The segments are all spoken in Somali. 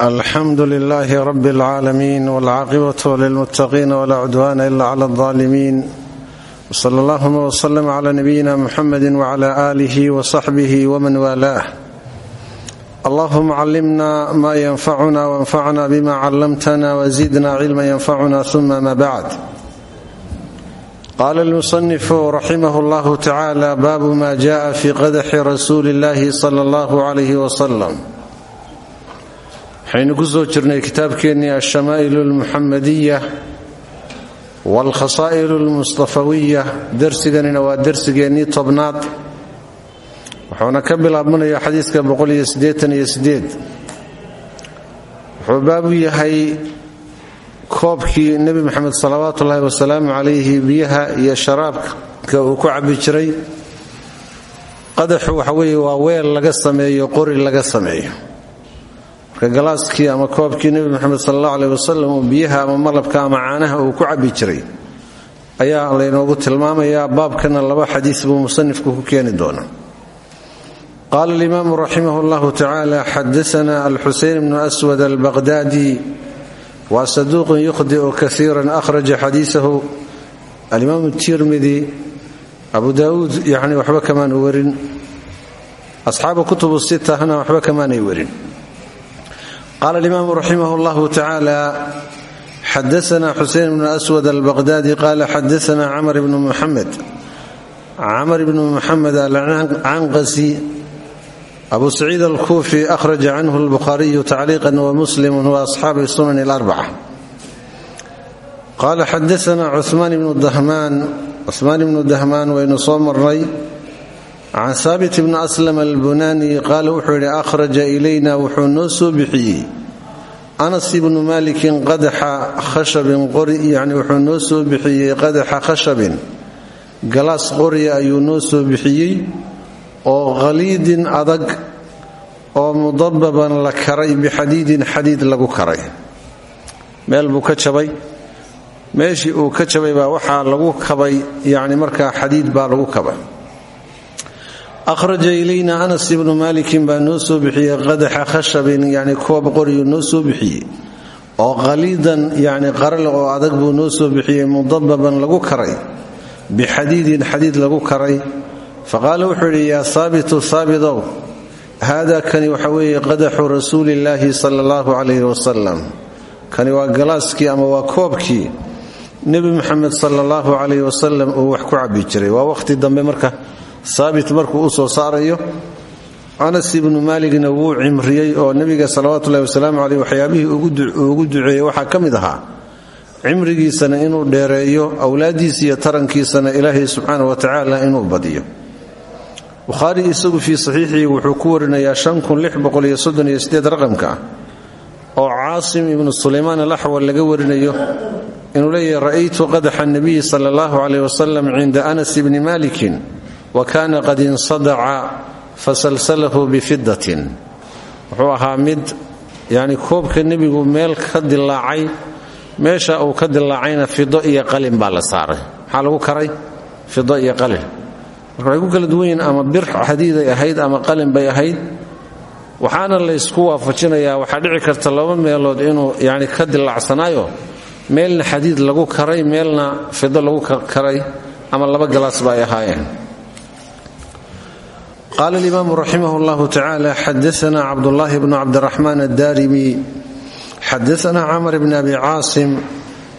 alxamdu lilaahi rabi اlcaalamiin wاlcaaqibatu lilmuttaqiina walaa cudwaana ila cla اlظaalimiin wsala allahuma wslm cla nabiyina muxamedi wcla aalihi wsaxbihi wman waalaah allahuma callimna ma yanfacuna wanfacna bima callamtana wzidna cilma yanfacuna uma ma bacd qaala almusanifu raximah llahu tacala baabu ma jaءa fi qadaxi rasuuli اllahi sala اllahu alayh wsalam waxaynu ku soo jirnay kitaabkeennii alshamaa'il almuxamadiya waalkhasaa'il almustafawiya dersiganina waa dersigeennii tobnaad. Wuxuuna ka bilaabmanaya xadiiska wuxuu baabu yahay koobkii nebi moxamed salawaatu ullaahi wasalaamu calayhi biyaha iyo sharaabka uu ku cabbi jiray. Qadaxu waxa weeye waa weel laga sameeyo qori laga sameeyo galaaskii ama koobkii nebi moxamed sal alla aleh biyaha ama malabka ama caanaha uu ku cabbi jiray ayaa laynoogu tilmaamayaa baabkana laba xadiis buu musanifku ku keeni doonaa. Qaala alimaamu raximah llahu tacaala xadaana alxuseyn bnu aswad albaqhdaadi waa saduuqun yukhdiu kaiira ahraja xadiisahu. Alimaamu tirmidi abu daauud yani waxba kamaanu werin asxaabu kutubu sitahna waxba kamaanay werin qala alimaamu raximah llahu tacaala xadaana xusein bnu aswad albaqhdaadi qala xadaana camr bnu muxamed camr bnu muxamed alcanqasi abu saciid alkuufi ahraja canhu lbukhaariyu tacliiqan wamuslimu waasxaabi sunan larbaca qala xadaana cumaan ibnu dahmaan waynu soo marnay can saabit bni aslam albunani qaala wuxuu yidhi ahraja ilayna wuxuu noo soo bixiyey. Anas ibnu malikin qadaxa khashabin qori yacni wuxuu noo soo bixiyey qadaxa khashabin. Galaas qoriya ayuu noo soo bixiyey oo khaliidin adag oo mudababan la karay bixadiidin xadiid lagu karay. Meel buu uu ka jabay waxaa lagu kabay yacni markaa xadiid baa lagu kabay ahraja ilayna anas ibnu malikin baa noo soo bixiyey qadaxa khashabin yani koob qoriyuu noo soo bixiyey oo khaliidan yani qarale oo adag buu noo soo bixiyey mudababan lagu karay bixadiidin xadiid lagu karay faqaala wuxuu yidhi yaa saabitu saabidow haada kani waxa weeye qadaxu rasuulillaahi sala allahu calayhi wasalam kani waa galaaskii ama waa koobkii nebi muxamed sala allahu calayhi wasalam uu wax ku cabbi jiray waa waqhti dambe marka saabit markuu u soo saarayo anas ibnu maaligna wuu cimriyey oo nebiga salawatullahi wasalaamu caleyh waxyaabihii ugu duceeyey. Waxaa ka mid ahaa cimrigiisana inuu dheereeyo awlaaddiisa iyo tarankiisana ilaahay subxaana wa tacaala inuu badiyo. Bukhaari isagu fii saxiixii wuxuu ku warinayaa raqamka ah oo caasim ibnu sulaymaan alaxwal laga warinayo inuu leeyahay ra'aytu qadaxa nabiyi sala allahu caleyh wasalam cinda anas ibni malikin wa kaana qad insadaca fasalsalahu bifidatin wuxuu ahaa mid yani koobka nebigu meel ka dilaacay meesha uu ka dilaacayna fido iyo qalin baa la saaray. Maxaa lagu karay? Fido iyo qalin. Marka waxay ku kala duwan yihiin ama bir xadiiday ahayd ama qalin bay ahayd. Waxaana laysku waafajinayaa waxaa dhici karta laba meelood inuu yani ka dilaacsanaayo meelna xadiid lagu karay meelna fido lagu karay ama laba galaas ba ay ahaayeen qaala alimaamu raximah llahu tacaala xadaana cabdullaahi bnu cabdiraxmaan addarimi xadaana camr bn abi caasim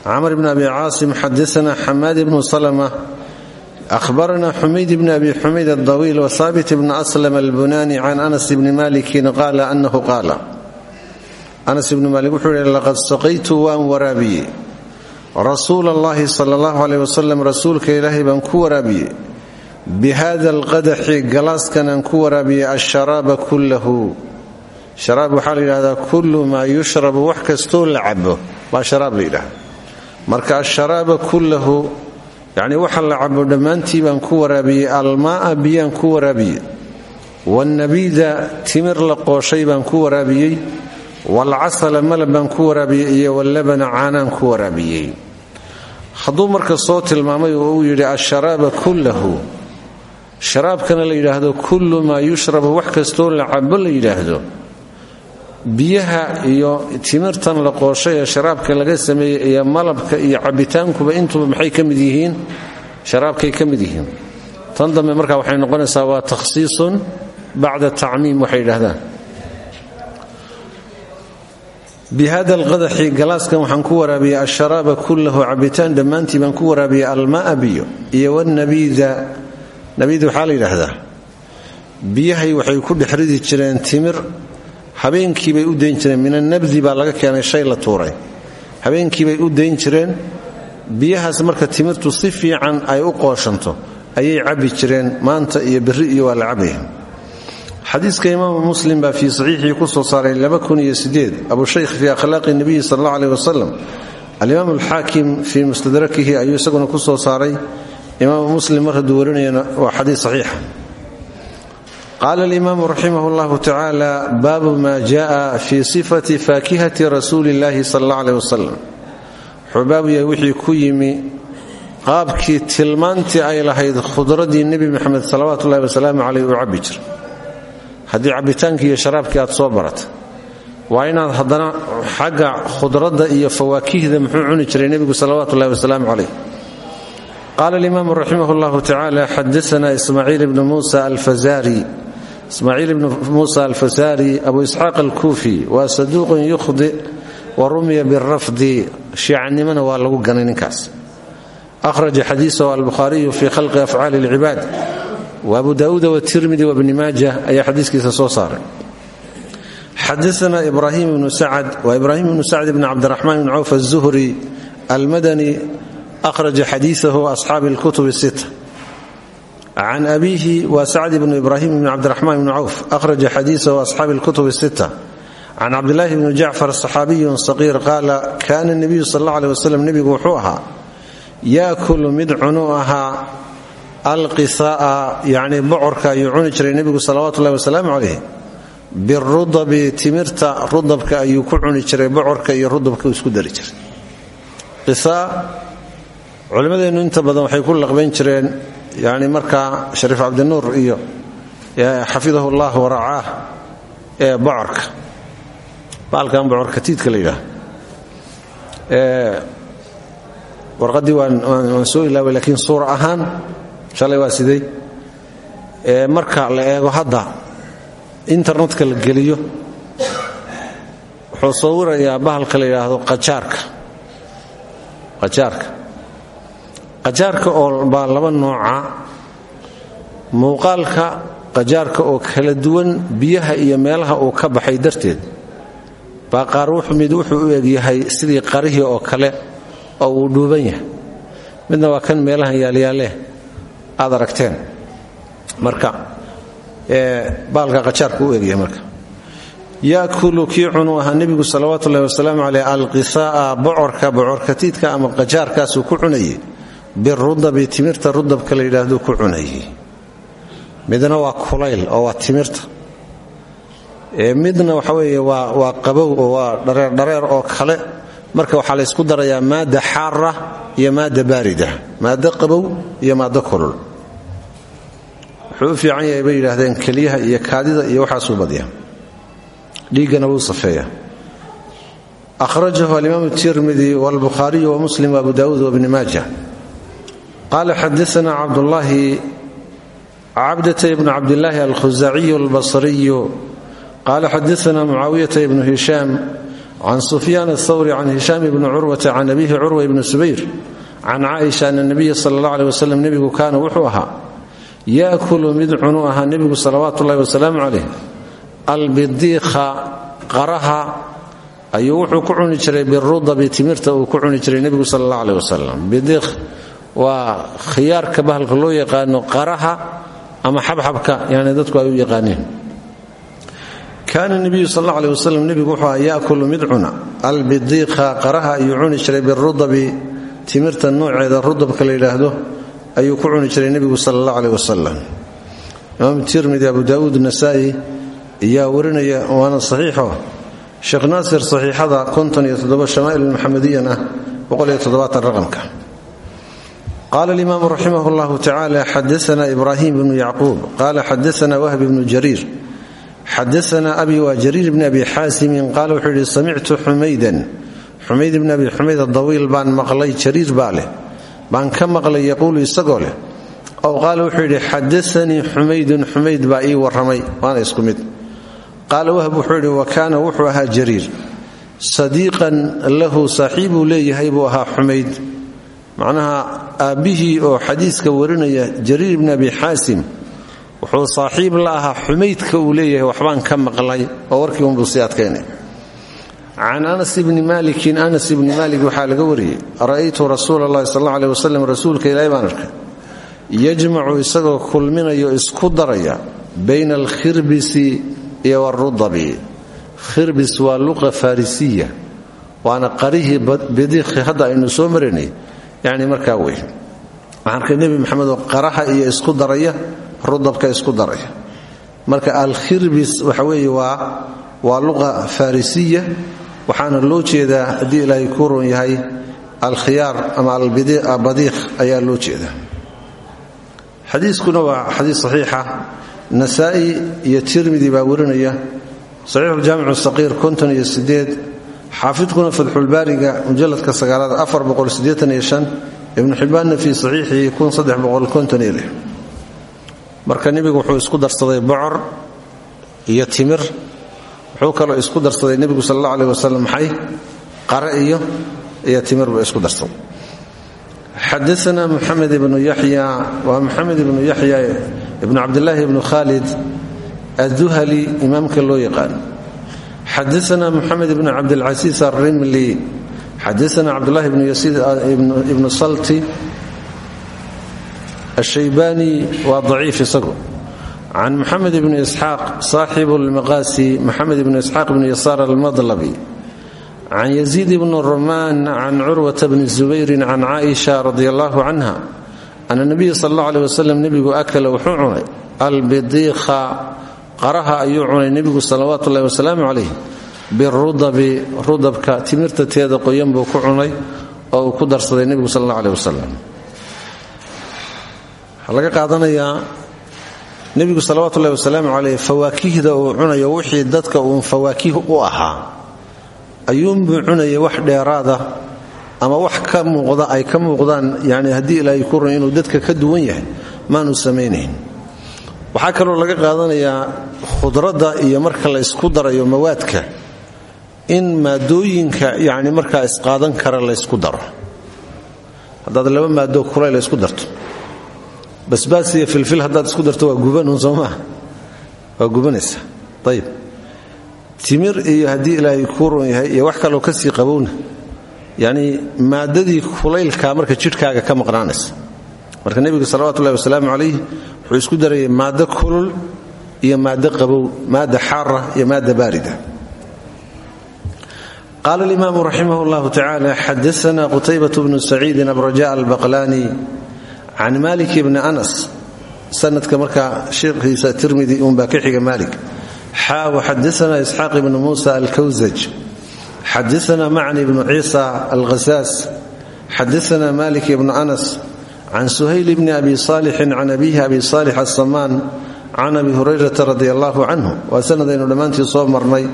camr bn abi caasim xadaana xamaad bnu salma ahbarana xumayd bn abi xumayd adawiil wahaabit bn aslam albunani can anas bni malikin qaala anahu qaala anas ibnu maalik wuxuu yihi laqad saqaytu waan waraabiyey rasuula allahi sala allahu aleyh wasalam rasuulka ilaahay baan ku waraabiyey bihada alqadaxi galaaskan aan ku waraabiyey asharaaba kullahu sharaab waxaa la yidhahdaa kullu maa yushrabu wax kastoo la cabo baa sharaab la yidhahda marka asharaaba kullahu yacnii waxa la cabo dhammaantii baan ku waraabiyey almaaa biyaan ku waraabiyey waalnabiida timir la qooshay baan ku waraabiyey waalcasala malab baan ku waraabiyey iyo wallabana caanaan ku waraabiyey hadduu marka soo tilmaamay sharaabkana la yidhaahdo kullu maa yushrabu wax kastoo la cabo la yidhaahdo. Biyaha iyo timirtan la qooshay ee sharaabka laga sameeyey iyo malabka iyo cabbitaankuba intuba maxay ka yihiin? Sharaabkay ka mid yihiin. Tan dambe marka waxay noqonaysaa waa takhsiisun bacda tacmiim waxay yidhaahdaan. Bihada alqadaxi galaaskan waxaan ku waraabiyey asharaaba kullahu cabitaan dhammaantii baan ku waraabiyey alma'a biyo iyo wanabiida nabiid waxaa la yidhaahdaa biyahay waxay ku dhex jireen timir. Habeenkiibay u dayn jireen. Min annabdi baa laga keenay shay la tuuray. Habeenkiibay u dayn jireen. Biyahaas marka timirtu si fiican ay u qooshanto ayay cabbi jireen. Maanta iyo berri iyo waa la cabaya xadiiska imaamu muslim baa fii saxiixii ku soo saaray abushayk fii akhlaaqi nabiyi sal alla aleh wasalam alimaam alxaakim fii mustadrakihi ayuu isaguna ku soo saaray imaamu muslim mar hadduu warinayana waa xadiis saxiixa qaala alimaamu raximah llahu tacaala baabu ma jaءa fii sifati faakihati rasuuli illahi sal alla aleh wasalam wuxuu baabu yahay wixii ku yimi qaabkii tilmaantii ay lahayd khudradii nebi moxamed salawaatu ullahi wasalaamu caleyh uu cabbi jira haddii cabbitaankii iyo sharaabkii aad soo barata waa inaad haddana xagga khudradda iyo fawaakihda muxuu jiray nebigu salawaatu ullahi wasalaamu caleyh qaala alimaamu raximah llahu tacaala xadaana ismaaciil ibnu muusa alfazari ismaaciil ibnu muusa alfasaari abu isxaaq alkuufi waa saduuqun yukhdi wa rumiya birafdi shiicanimona waa lagu ganay ninkaas ahraja xadiisahu albukhaariyu fii khalqi afcaali alcibaad wa abu daauuda watirmidi wabni maaja ayaa xadiiskiisa soo saaray xadaana ibrahim ibnu sacad waa ibraahim ibnu sacd ibni cabdiraxmaan ibni cawf azuhri almadani ahraja xadiisahu asxaabi alkutub sita can abiihi waa sacd ibnu ibraahim ibni cabdiraxmaan ibni cawf ahraja xadiisahu asxaabi alkutub sita can cabdilaahi bni jacfar saxaabiyun saqiir qaala kaana nebiyu sal alla aleh wasalam nebigu wuxuu ahaa yaakulu mid cunuu ahaa alqisa'a yacni bocorka ayuu cuni jiray nebigu salawaatu ullahi wasalaamu calayh birudabi timirta rudabka ayuu ku cuni jiray bocorka iyo rudabka culimmadeennu inta badan waxay ku laqbayn jireen yacni markaa shariif cabdinuur iyo xafidahu llah waracaah ee bocorka baalkan bocorka tiidka la yidhaah. Warqaddii waan soo ilaaway laakiin suura ahaan shalay waa sidey marka la eego hadda internetka la geliyo wuxuu sawirayaa bahalka la yidhaahdo qajaarka. Qajaarka qajaarka oo baa laba nooca. Muuqaalka qajaarka oo kala duwan biyaha iyo meelaha uu ka baxay darteed baa qaar mid wuxuu u egyahay sidii qarihii oo kale oo uu dhuuban yahay. Midna waa kan meelahan yaalyaalle aad aragteen. Marka baalka qajaarka u egyahay marka. Yaakulu kii cunuu ahaa nebigu salawaatu ullahi wasalaamu caleyh alqisa'a bocorka bocorkatiidka ama qajaarkaasuu ku cunayey birudabi timirta rudabka la yidhaahdo ku cunayey midna waa kulayl oo waa timirta. Midna waxa weeye waa qabow oo waa dhareerdhareer oo kale. Marka waxaa la ysku darayaa maada xaara iyo maada baarida. Maado qabow iyo maado kulul. Wuxuu u fiican yahay bay iyo kaadida iyo waxaasuu badya dhiiggana wuu safeeya ahrajahu alimaam tirmidi wاlbukhaariyu wamuslim wabu dawuud wabni maaja qaala xadaana cabdulaahi cabdata ibnu cabdilaahi alkhuzaciyu albasriyu qaala xadaana mucaawiyata ibnu hishaam can sufyaan athawri can hishaam ibni curwata can abihi curwa ibni subayr can caaisha ana nabiya sala allah aleh wasalam nebigu kaana wuxuu ahaa yaakulu mid cunuu ahaa nebigu salawaatu ullahi wasalaamu calayh albidiikha qaraha ayuu wuxuu ku cuni jiray birudabi timirta uu ku cuni jiray nebigu sala allah aleh wasalam bidiikh waa khiyaarka bahalka loo yaqaano qaraha ama xabxabka yani dadku ay u yaqaaneen. Kaana nebiyu sal alla aleh wasalam nebigu wuxuu aha yaakulu mid qaraha ayuu cuni jiray birudabi timirta nooceeda rudabka la yidhaahdo ayuu ku cuni jiray nebigu sala allah aleh wasalam imaam tirmidi abu daauud nasaa'i ayaa warinaya waana saxiixo. Sheekh naasir saxiixada shamaa'il maxamediyan ah raqamka qaala alimaamu raximah llahu tacaala xadaana ibraahim bnu yacquub qaala xadaana wahb bnu jariir xadaana abi waa jariir bni abi xaasimin qaala wuxuu yidhi samictu xumaydan xumayd bni abi xumayd adawiil baan maqlay jariir baa leh baan ka maqlay yaquulu isagoo leh ow qaala wuxuu yidhi xadaanii xumaydun xumayd baa ii warramay waana isku mid qaala wahb wuxuu yidhi wa kaana macnaha aabbihii oo xadiiska warinaya jariir bni abi xaasim wuxuu saaxiib la ahaa uu leeyahay waxbaan ka maqlay oo warkii unbuu sii adkaynay can anas bni malikin anas ibni malik waxaa laga wariyey ra'aytu rasuula allahi sal alla aleh wasalam rasuulka ilaahi baan arkay. Yajmacu isagoo kulminayo isku daraya bayna alkhirbisi iyo warudabi khirbis waa luqa farisiya waana qarihii bidiiqi hadda aynu soo maraynay yani markaa wey arkay nebi maxamedoo qaraha iyo isku daraya rudabka isku daraya. Marka alkhirbis waxa weeye waa luqa farisiya waxaana loo jeedaa haddii ilaahay kuu ron yahay alkhiyaar ama albadiiq ayaa loo jeedaa. Xadiiskuna waa xadiis saxiixa nasaa'i iyo tirmidi baa warinaya. Saxiixuljaamicu saqiir konton iyo sideed xaafidkuna fatxulbaariga mujaladka sagaalaad afar boqol siddeetan iyo shan ibnu xibbaanna fii saxiixihi kun saddex marka nebigu wuxuu isku darsaday bocor iyo timir. Wuxuu kaloo isku darsaday nebigu sal alla aleh wasalam maxay iyo timir buu isku darsaday. Xadaana muxamed ibnu yaxya waa muxamed ibnu yaxya ibnu cabdilaahi ibnu khaalid adduhali imaamka loo yaqaan xadaana muxamed ibnu cabdilcasiis alrimli xadaana cabdulahi ibnu yasiid ibnu salti ashaybani waa daciif isagu can muxamed ibni isxaaq saaxibu lmaqaasi moxamed ibnu isxaaq ibnu yasaar almadlabi can yaziid ibni rumaan can curwata bni zubayrin can caaisha radi allahu canha ana nabiya sal alla aleh wasalam nebigu akala wuxuu cunay albidiikha qaraha ayuu cunay nebigu salawaatu ullahi wasalaamu calayh. birudabi rudabka timirta teeda qoyan buu ku cunay oo uu ku darsaday nebigu sal alla aleh wasalam waxaa laga qaadanayaa nebigu salawaatu ullahi wasalaamu caleyh fawaakihda uu cunayo wixii dadka uun fawaakih u ahaa. Ayuunbuu cunayay wax dheeraada ama wax ka muuqda ay ka muuqdaan yani haddii ilaahay ku run inuu dadka ka duwan yahay maanu samaynayn waxaa kaloo laga qaadanayaa khudradda iyo marka la ysku darayo mawaadka in maadooyinka yani markaa isqaadan kara laysku daro. Haddaad laba maado kulay la ysku darto. Basbaas iyo filfil haddaad isku darto waa gubanun soo maa waa gubanaysa. Ayib timir iyo haddii ilaahay kuu ron yahay iyo wax kaloo ka sii qabowna. Yacnii maadadii kulaylkaa marka jidhkaaga ka maqnaanaysa. Marka nebigu salawatullahi wasalaamu calayh wuxuu isku darayay maaddo kulul iyo maaddo qabow maadda xaara iyo maadda baarida. Qaala alimaamu raximah llahu tacala xadaana qutaybat bnu saciidin abraja albaqlaani can malik bni anas. Sanadka markaa sheekhiisa tirmidi uunbaa ka xiga malik xaa waxadaana isxaaq ibnu muusa alkawsaj. Xadaana macni bnu ciisa alghasaas. Xadaana malik ibnu anas can suhayl bni abi saalixin can abihi abi saalix asamaan can abi hurayrata radi allahu canhu waa sanadaynu dhammaantii soo marnay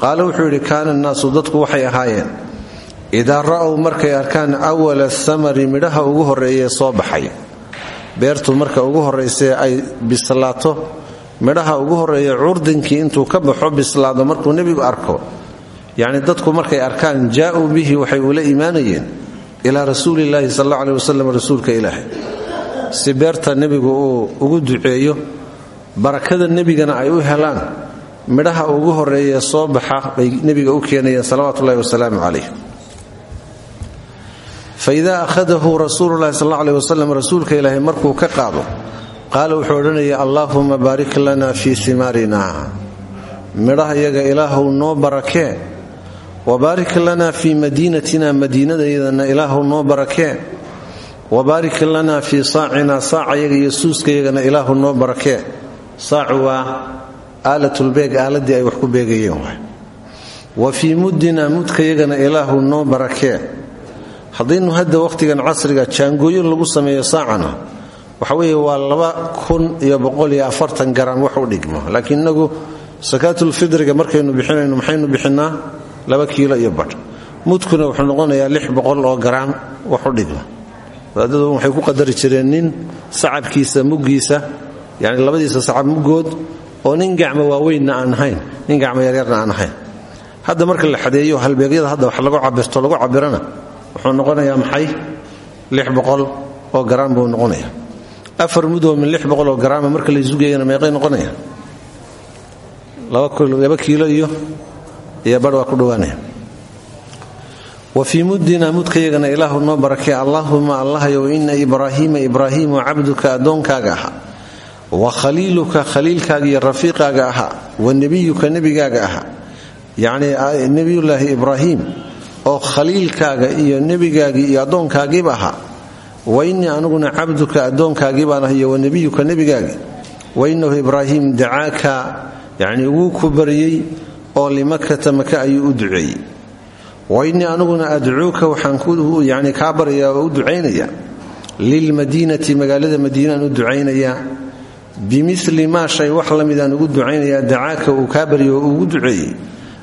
qaale wuxuu yidhi kaana annaasu dadku waxay ahaayeen idaa ra'ow markay arkaan awala samari midhaha ugu horreeyee soo baxay beertu marka ugu horraysee ay bislaato midhaha ugu horreeya curdinkii intuu ka baxo bislaado markuu nebigu arko yacni dadku markay arkaan jaa'uu bihi waxay ula imaanayeen ilaa rasuulillaahi sal alla aleh wasalam rasuulka ilaahay. Si beerta nebigu uu ugu duceeyo barakada nebigana ay u helaan midhaha ugu horreeyee soo baxa bay nebiga u keenayeen salawaatuullahi wasalaamu calayh faida ahadahu rasuululahi sal aleh wasalam rasuulka ilaahay markuu ka qaado qaala wuxuu odhanaya allaahuma baarik lana fii simaarina. Midhaha yaga ilaahuw noo barakee wabaarik lana fii madiinatina madiinadayadana ilaahuw noo barakee wabaarik lana fii saacina saacayaga iyo suuskayagana ilaahu noo barakee saacu waa aalatulbeeg aaladii ay wax ku beegayeen wa fii muddina mudkayagana ilaahu noo barakee haddaynu hadda wakhtigan casriga jaangooyo lagu sameeyo saacana waxa weeye waa laba kun iyo boqol iyo afartan garam wax u dhigmo laakiin innagu sakaatulfidriga markaynu bixinayno maxaynu bixinnaa laba kiilo iyo badh. Mudkuna wuxuu noqonayaa lix boqol oo garaam waxu dhigma. Wadaadadu waxay ku qadari jireen nin sacabkiisa muggiisa yani labadiisa sacab muggood oo nin gacmo waaweynna aan ahayn nin gacmo yaryarna aan ahayn. Hadda marka la xadeeyo halbeegyada hadda wax lagu cabirto lagu cabirana wuxuu noqonayaa maxay? Lix boqol oo garaam buu noqonaya afar mudoo min lix boqol oo garaama marka la isugeyana meeqay noqonaya laba kiilo iyo iyo badh waa ku dhowaanaya wa fii muddina mudkayagana ilaahu noo barakee allaahuma allahyow ina ibraahiima ibraahiimu cabduka addoonkaaga ahaa wa khaliiluka khaliilkaaga iyo rafiiqaaga ahaa wa nebiyuka nebigaaga ahaa. Yacnii nebiyullaahi ibraahiim oo khaliilkaaga iyo nebigaaggii iyo addoonkaagiiba ahaa. Wa innii aniguna cabduka addoonkaagii baan ah iyo wa nebiyuka nebigaagii wa innahu ibraahiim dacaaka yacnii wuu ku baryey oo limakata maka ayuu u duceeyey. Wa innii aniguna adcuuka waxaan kaa baryayaa oo u ducaynayaa lilmadiinati magaalada madiinaan u ducaynayaa bimili maa shay wax la ugu ducaynayaa dacaaka uu kaa baryo oo ugu duceeyey.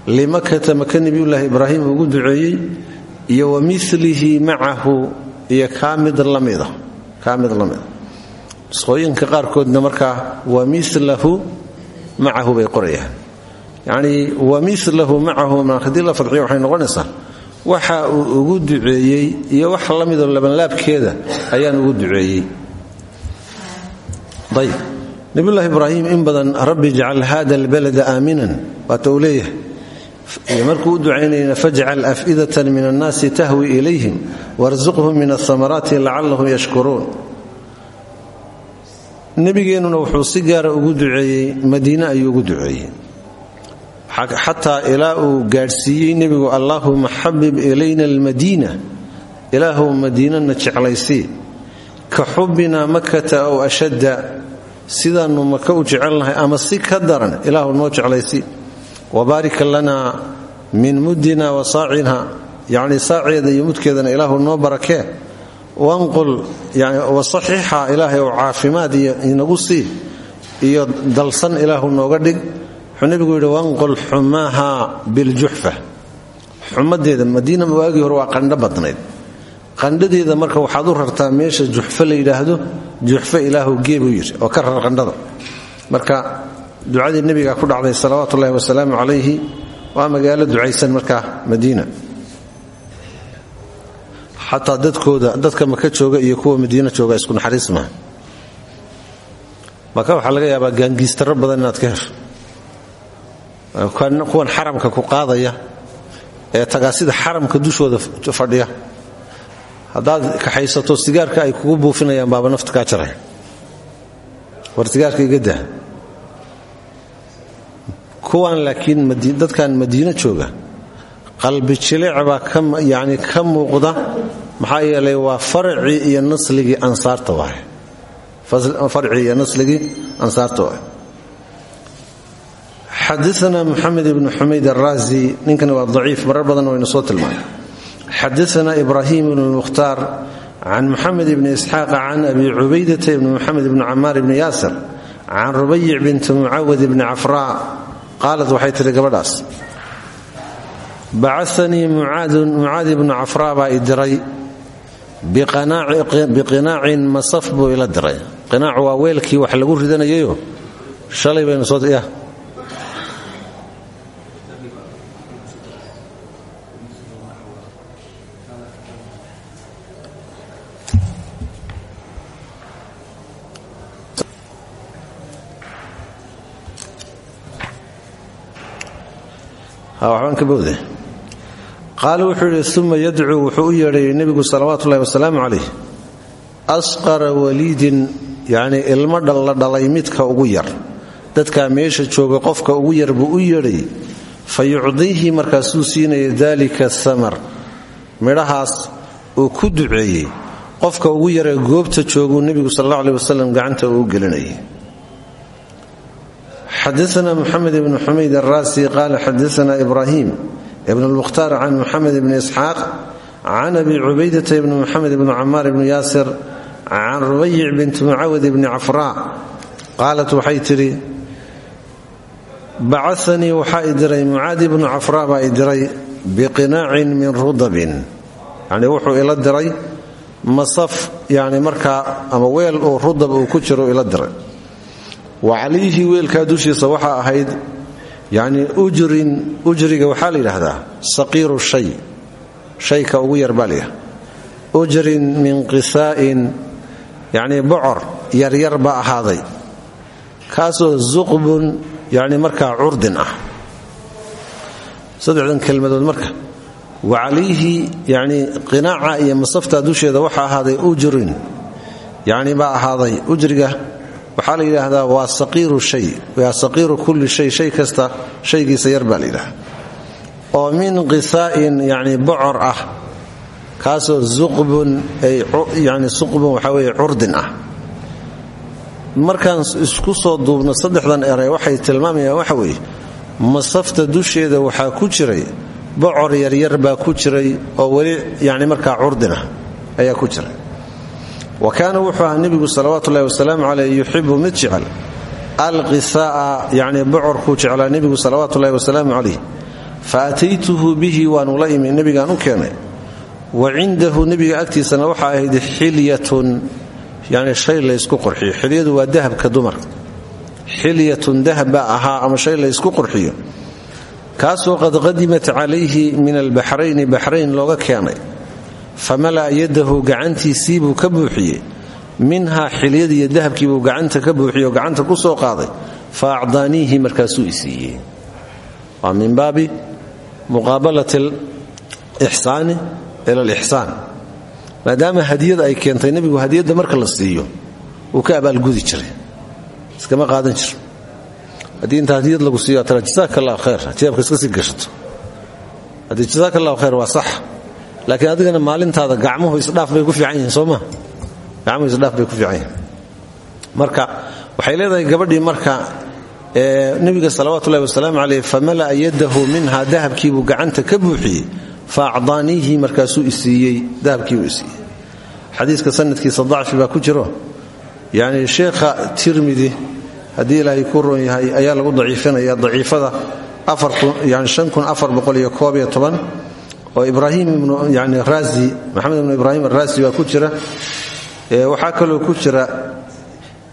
Limakata maka nebiyullaahi ibraahim ugu duceeyey. Iyo wa milihi macahu iyo kaa mid lamida nusqooyinka qaarkoodna markaa wa milahu macahu bay qorayaan yacnii wa milahu macahu haddii la fadxiyo waxay noqonaysaa waxa ugu duceeyey iyo wax la midoo labanlaabkeeda ayaan ugu duceeyey. Ayb nabiyullahi ibraahim in badan rabbi ijcal hada albalada aaminan waata uu leeyahay. Markuu u af'idatan min annaasi tahwi ilayhim warsuqhum min asamaraati lacallahum yashkuruun nebigeennuna wuxuu si gaara ugu duceeyey madiine ayuu ugu duceeyey xataa ilaa uu gaadhsiiyey nebigu allaahuma xabib ilayna almadiina. Ilaahu madiinana jeclaysii. Ka xubbina makata ow ashadda. Sidaannu maka u jecelnahay ama si ka daran. Ilaahu noo jeclaysii. Wabaarik lana min muddina wa saacina yacnii saaceeda iyo mudkeedana ilaahu noo barakee wanqul wasaxiixa ilaahay oo caafimaad iyo inagu sii iyo dalsan ilaahu nooga dhig wuxuu nebigu yidhi wanqul xumaaha biljuxfa. Xumadeeda madiina waagii hore waa qandho badnayd. Qandhadeeda marka waxaad u rartaa meesha juxfo la yidhaahdo juxfo ilaahu gee buu yidhi oo ka rar qandhada. Marka ducadii nebiga ku dhacday salawaatu ullahi wasalaamu calayhi waa magaalo ducaysan markaa madiina. Xataa dadkooda dadka maka jooga iyo kuwa madiina jooga isku naxariis maaha. Maka waxaa laga yaabaa gaangiistaro badan inaad ka hesho kuwan xaramka ku qaadaya ee tagaasida xaramka dushooda fadhiya. Haddaad kaxaysato sigaarka ay kugu buufinayaan baaba nafta kaa jaray. War sigaarka iga dah kuwan laakiin dadkan madiino jooga qalbi jilic baa yani ka muuqda maxaa yeelay waa farcii iyo nasligii ansaarta waay farcii iyo nasligii ansaarta waay xadaana moxamed ibnu xumayd araazi ninkani waa daciif marar badan waynu soo tilmaanay xadaana ibraahim ibn lmukhtaar can moxamed ibni isxaaqa can abi cubaydata ibni moxamed ibni camaar ibni yaasir can rubayic binti mucawad ibni cafraa qaalad waxay tihi gabadhaas bacanii mucaad ibnu cafraa baa i diray biqinaacin masaf buu ila diray. Qinaacu waa weelkii wax lagu qaala wuxuu yidhi uma yadcuu wuxuu u yeedhayay nebigu salawaatu ullahi wasalaamu calayh asqara waliidin yacnii ilmo la dhalay midka ugu yar. Dadkaa meesha jooga qofka ugu yar buu u yeedhayay fa yucdiihi markaasuu siinaya daalika samar. Midhahaas uu ku duceeyey. Qofka ugu yaree goobta jooguu nebigu sal alla aleh wasalam gacanta uu gelinayay xadaana muxamed ibn xumayd araasi qaala xadaana ibrahim ibn lmukhtaar can muxamed ibni isxaaq can abi cubaydata ibni muxamed ibni camaar ibni yaasir can rubayic binti mucawad ibni cafraa qaalat waxay tidhi bacanii waxaa i diray mucaadi bnu cafraa baa i diray biqinaacin min rudabin yacnii wuxuu ila diray masaf yacni markaa ama weel oo rudab uu ku jiro ila diray wa calayhi weelkaa dushiisa waxaa ahayd yacni ujrin ujriga waxaa la yidhaahdaa saqiiru shay shayka ugu yar baa layidhahda ujrin min qisaa'in yacnii bocor yaryar baa ahaaday. Kaasoo zuqbun yacni markaa curdin ah. Saddexdan kelmadood marka wa calayhi yacnii qinaaca iyo masafta dusheeda waxaa ahaaday ujrin yacni baa ahaaday ujriga waxaa la yidhaahdaa waa saqiiru kulli shay shay kasta shaygiisa yar baa la oo min qisaa'in yacni bocor ah kaasoo zuqbun yani suqbun waxaa weeye curdin ah. Markaan isku soo duubno saddexdan eray waxay tilmaamayaan waxa weeye masafta dusheeda waxaa ku jiray bocor yaryar baa ku jiray oo weli yani markaa curdin ah ayaa ku jiray wa kaana wuxuu ahaa nebigu salawaatuulahi wasalaamu caleyh yuxibu mid jecel alqisaa'a yacni bocorkuu jeclaa nebigu salawaatuulahi wasalaamu calayh fa bihi waanu la imi nebigaan u keenay. Wa cindahu nebiga agtiisana waxaa ahayd xilyatun yani shay laysku qurxiyo. Xilyadu waa dahabka dumarka xilyatun dahab baa ama shay laysku qurxiyo. Kaasoo qad qadimat calayhi min albaxrayni baxrayn looga keenay famala'a yadahu gacantiisiibuu ka buuxiyey. Minhaa xilyadiiyo dahabkiibuu gacanta ka buuxiye oo gacanta ku soo qaaday. Fa acdaaniihi markaasuu isiiyey waa min baabi muqaabalati alixsaani ila alixsaan maadaama hadiyad ay keentay nebigu hadiyadda marka la siiyo wuu ka abaalgudi jiray. Iskama qaadan jiro haddii inta hadiyad lagu siiyo tara jasaaka allah khayr jeebka iska sii gashato. Haddii jasaaka allahu khayr waa sax laakiin adigana maalintaada gacmuhu isdhaaf bay ku fiican yihiin sooma gacmuhu isdhaaf bay ku fiican yihiin. Marka waxay leedahay gabadhii marka nebiga salawaatuulahi wasalaamu caleyh famala'a yadahu minha dahabkiibuu gacanta ka buuxiyey fa acdaaniihi markaasuu isiiyey dahabkiibuu isiiyey xadiiska sanadkiisa dacfi baa ku jiro. Yacni sheekha tirmidi haddii ilaahay ku yahay ayaa lagu daciifinaya daciifada ibnu yani raazi maxamed ibnu ibraahim araazi baa ku jira. Waxaa kaloo ku jira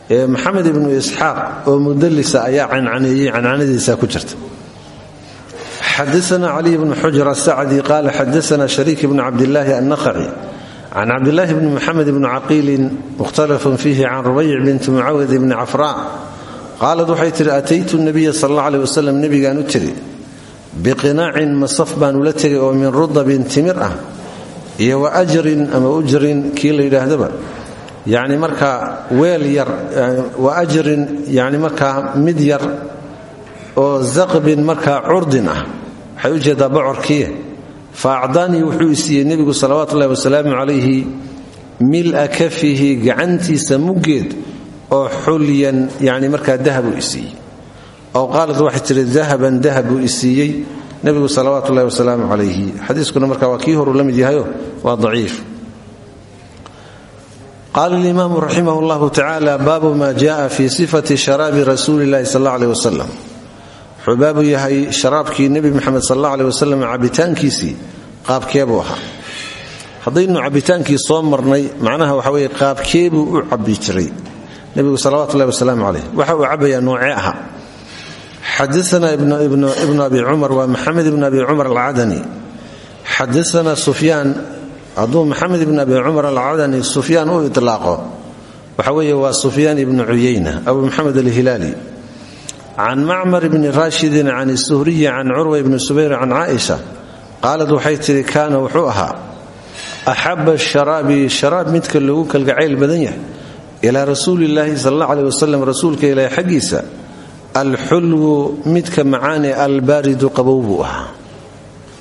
maxamed ibnu isxaaq oo mudalisa ayaa cancaneeyey cancanadiisa ku jirta. Xadaana caliy bnu xujr asacdi qaala xadaana shariik bnu cabdillaahi annaqaci can cabdillaahi bni maxamed bni caqiilin mukhtalafun fiihi can rubayc binti mucawid bni cafraa qaalad waxay tihi ataytu nabiya sal alla aleh wasalam nebigaan u tiri biqinaacin masaf baan ula tegay oo min rudabin timir ah iyo wa ajrin ama ujrin kii la yidhaahdaba. Yani markaa weel yar wa ajrin yani markaa mid yar oo zaqbin markaa curdin ah. Waxay u jeedaa bocorkii. Fa acdaanii wuxuu isiiyey nebigu salawaatu ullahi wasalaamu calayhi mil'a kafihi gacantiisa muggeed oo xulyan yani markaa dahabuu ow qaalad waxay tihi dahaban dahab buu isiiyey nebigu salawaatu ullahi wasalaamu calayhi xadiiskuna marka waa kii horuu la mid yahayo waa daciif qaala alimaamu raximah llahu tacaala ma jaءa fi sifati sharaabi rasuuli illahi sal alla aleh wasalam wuxuu baabu yahay sharaabkii nebi moxamed sal alla aleh wasalam cabitaankiisii qaabkeebuu ahaa haddaynu cabbitaankii soo macnaha waxa weye qaabkeebuu u cabbi jiray nebigu salawatu ullahi wasalaamu waxa uu cabbayaa noocee xadaana ibnu abi cumar waa maxamed ibn abi cumar alcadani xadaana sufyaan hadduu maxamed ibn abi cumar alcadani sufyaan u ilaaqo waxa weeye waa sufyaan ibnu cuyayna abu maxamed alhilaali can macmar bni raashidin can suhriyi can curwa ibni subayr can caaisha qaalad waxay tidhi kaana wuxuu ahaa axaba sharaabi sharaab midka loogu kalgacayl badan yahay ilaa rasuulillaahi sal alla aleh wasalam rasuulka alxulwu midka macaane albaaridu qabow buu ahaa.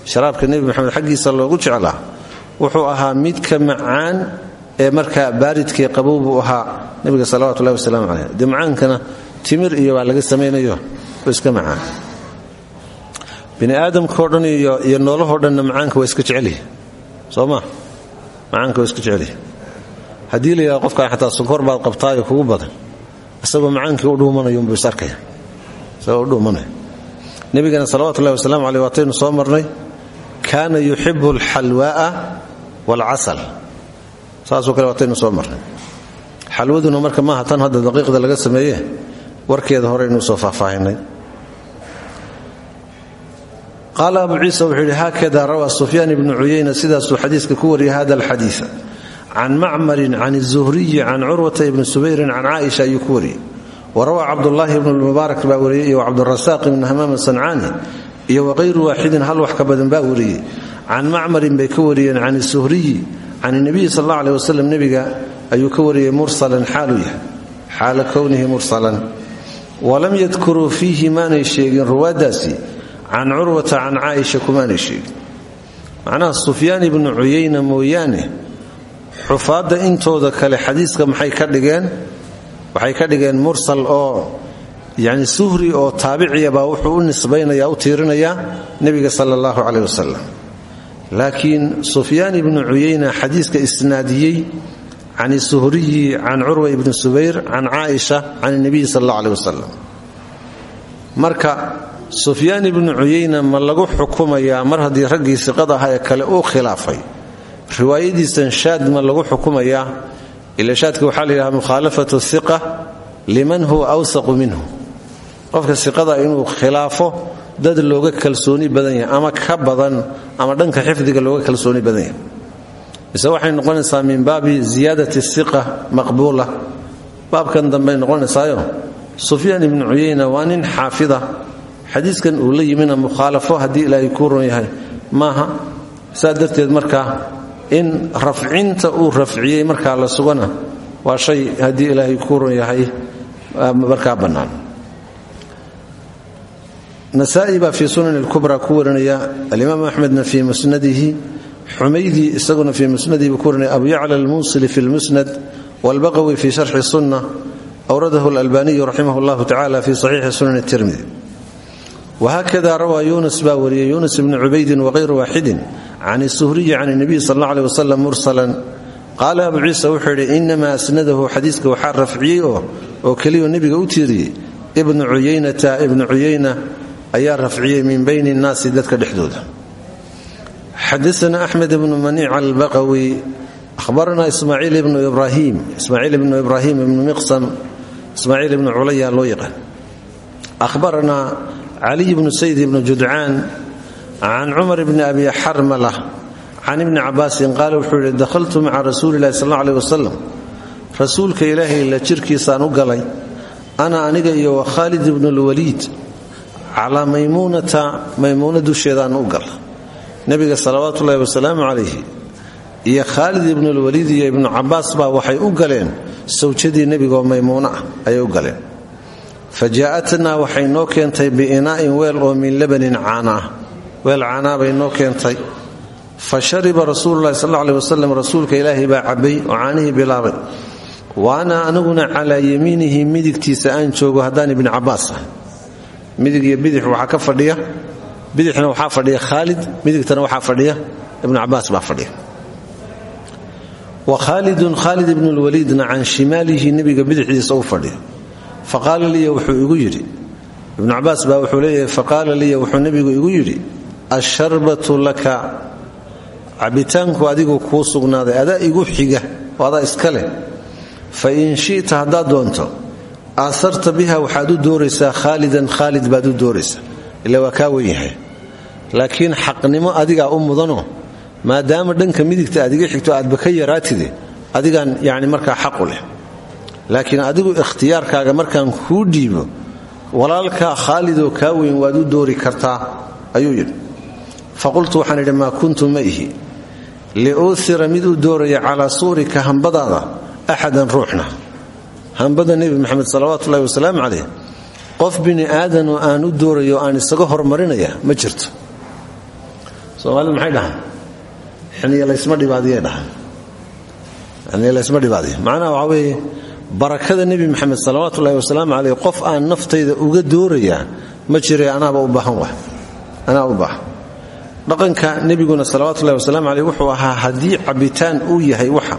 Sharaabka nebi maxamed xaggiisa loogu jeclaa wuxuu ahaa midka macaan ee markaa baaridkee qabow buu ahaa nebiga salawatu ullahi wasalaamu caleyh dee macaankana timir iyo baa laga samaynayo oo iska macaan. Bini aadamkao dhan iyo noolahoo dhanna macaanka waa iska jecelyihi soo ma? Macaanka waa iska jecelyihi haddii la yidhahdo qofkaan xataa sonkor nebigana salawatullahi wasalaamu caleyh waataynu soo marnay. Kaana yuxibu alxalwaa'a waalcasal saasoo kale waataynu soo marnay. Xalwaduna marka maaha tan hadda daqiiqda laga sameeye warkeeda horeynuu soo faahfaahinay. Qaala abu ciisa wuxuu yidhi haakada rawaa sufyaan ibnu cuyayna sidaasuu xadiiska ku wariyay hada alxadiia can macmarin can zuhriyi can curwata ibni subayrin can caaisha ayuu ku wariyey wa rawaa cabdulaahi ibnu lmubaarak baa wariyey iyo cabdurasaaq ibn hamaam sancaani iyo waqayru waaxidin hal wax ka badan baa wariyey. Can macmarin bay ka wariyeen can suhriyi can nabiyi sal alla aleh wasalam nebiga ayuu ka wariyey mursalan xaaluu yahay xaala kownihi mursalan. Walam yadkuruu fiihi maanay sheegin ruwaadaasi can curwata can caaisha kumaanay sheegin. Macnaha sufyaan ibnu cuyayna mooyaane xufaadda intooda kale xadiiska maxay ka dhigeen waxay ka dhigeen mursal oo yani suhri oo taabiciya baa wuxuu u nisbaynaya u tiirinayaa nebiga sala allahu caleyh wasalam laakiin sufyaan ibnu cuyayna xadiiska isnaadiyey can suhriyi can curwa ibni subayr can caaisha can nebiyi sal allah aleh marka sufyaan ibnu cuyayna ma lagu xukumayaa mar haddii raggii siqada aha ee kale uu khilaafay. Riwaayadiisan shaad ma lagu xukumayaa ila shaadka waxaa la yidhaha mukhaalafatu iqa liman huwa awsaqu minhu. Qofka siqada inuu khilaafo dad looga kalsooni badan yahay ama ka badan ama dhanka xifdiga looga kalsooni badan yahay. Mise waxay noqonaysaa min baabi ziyaadati iqa maqbuula. Baabkan dambey noqonaysaayo sufyaan ibnu cuyayna waa nin xaafida. Xadiiskan uu la yimina mukhaalafo haddii ilaahay kuu ron yahay. Maaha. Saa markaa in rafcinta uu rafciyey markaa la sugana waa shay haddii ilaahay ku run yahay ah, markaa bannaan. Nasaai baa fii sunan lkubra ku warinaya alimaam axmedna fii musnadihi xumaydi isaguna fii musnadihi ku warinaya abu yacla almuusili fi lmusnad walbaqawi fi sharxi sunna awradahu alalbaniyu raximah llahu tacala fi saxiixi sunan tirmidi wahaakada rawaa yunas baa wariyay yunas bnu cubaydin waqayru waaxidin can suhriyi can nabiy sal alla aleh wasalam mursalan qaala abu ciisa wuxuu yidhi inamaa asnadahu xadiiska waxaa rafciyey oo keliyao nebiga u tiiriyey ibnu cuyaynata ibnu cuyayna ayaa rafciyey min bayni nnaasi dadka dhexdooda xadaana axmed ibnu maniic albaqawi ahbarana ismaaciil ibnu ibrahim ismaaciil ibnu ibrahim ibnu miqsam ismaaciil ibnu culaya loo yaqaan ahbarana caliy bnu sayd bnu judcaan can cumar bni abi xarmala can ibni cabaasin qaala wuxuu yidhi dakhaltu maca rasuuli lahi sal aleh wasalam rasuulka ilaahay la jirkiisaan u galay ana aniga iyo wa khaalid ibnu lwaliid calaa maymuunata maymuuna dusheedaan u gala nebiga salawaatu ullahi wasalaamu calayhi iyo khaalid ibnu lwaliid iyo ibnu cabaas baa waxay u galeen sawjadii nebigaoo maymuuna ah ayay u galeen fa jaa'atnaa waxay noo keentay biinaa'in weel oo min labanin caanaa weel caanaa bay noo keentay. Fa shariba rasuululahi sal aleh rasuulka ilaahay baa cabbay oo caanihii bilaabay. Wa ana aniguna calaa yamiinihi midigtiisa aan joogo haddaan ibni cabaas ah. Midig iyo bidix waxaa ka fadhiya. Bidixna waxaa fadhiya khaalid midigtana waxaa fadhiya ibnu cabaas baa fadhiya. Wa khaalidun khaalid ibnu lwaliidna can shimaalihi nebiga bidixdiisa u fadhiya. Faqaala liya wuxuu igu yidhi. Ibnu cabaas baa wuxuu leeyahay faqaala liya wuxuu nebigu igu yidhi asharbatu laka. Cabitaanku adigu kuu sugnaaday adaa igu xiga oo adaa iska leh. Fa in shi'ta haddaad doonto aasarta biha waxaad u dooraysaa khaalidan khaalid baad u dooraysaa. Ila waa kaa laakiin xaqnimo adigaa u mudanoo maadaama dhanka midigta aad iga xigto aadba ka yaraatide adigaan yani markaa xaqu leh. Laakiin adigu ikhtiyaarkaaga markaan kuu dhiibo walaalkaa khaalidoo kaa weyn waad u doori kartaa ayuu yidhi faqultu waxaan idhi maa kuntu ma ihi. Liuusira mid u dooraya calaa suurika hambadaada axadan ruuxna. Hambada nebi maxamed salawaatuulahi wasalaamu caleyh qof bini aadan oo aan u doorayo aan isaga hormarinaya ma jirto. Soomaalidu maxay dhahaan? Laysma dhibaadiyo macnaha waxaa weeye barakada nebi maxamed salawaatuulahi wasalaamu caleyh qof aan naftayda uga doorayaa ma jira anaaba u baahan wa anaa u baahan dhaqanka nebiguna salawatullahi wasalaamu caleyh wuxuu ahaa haddii cabitaan uu yahay waxa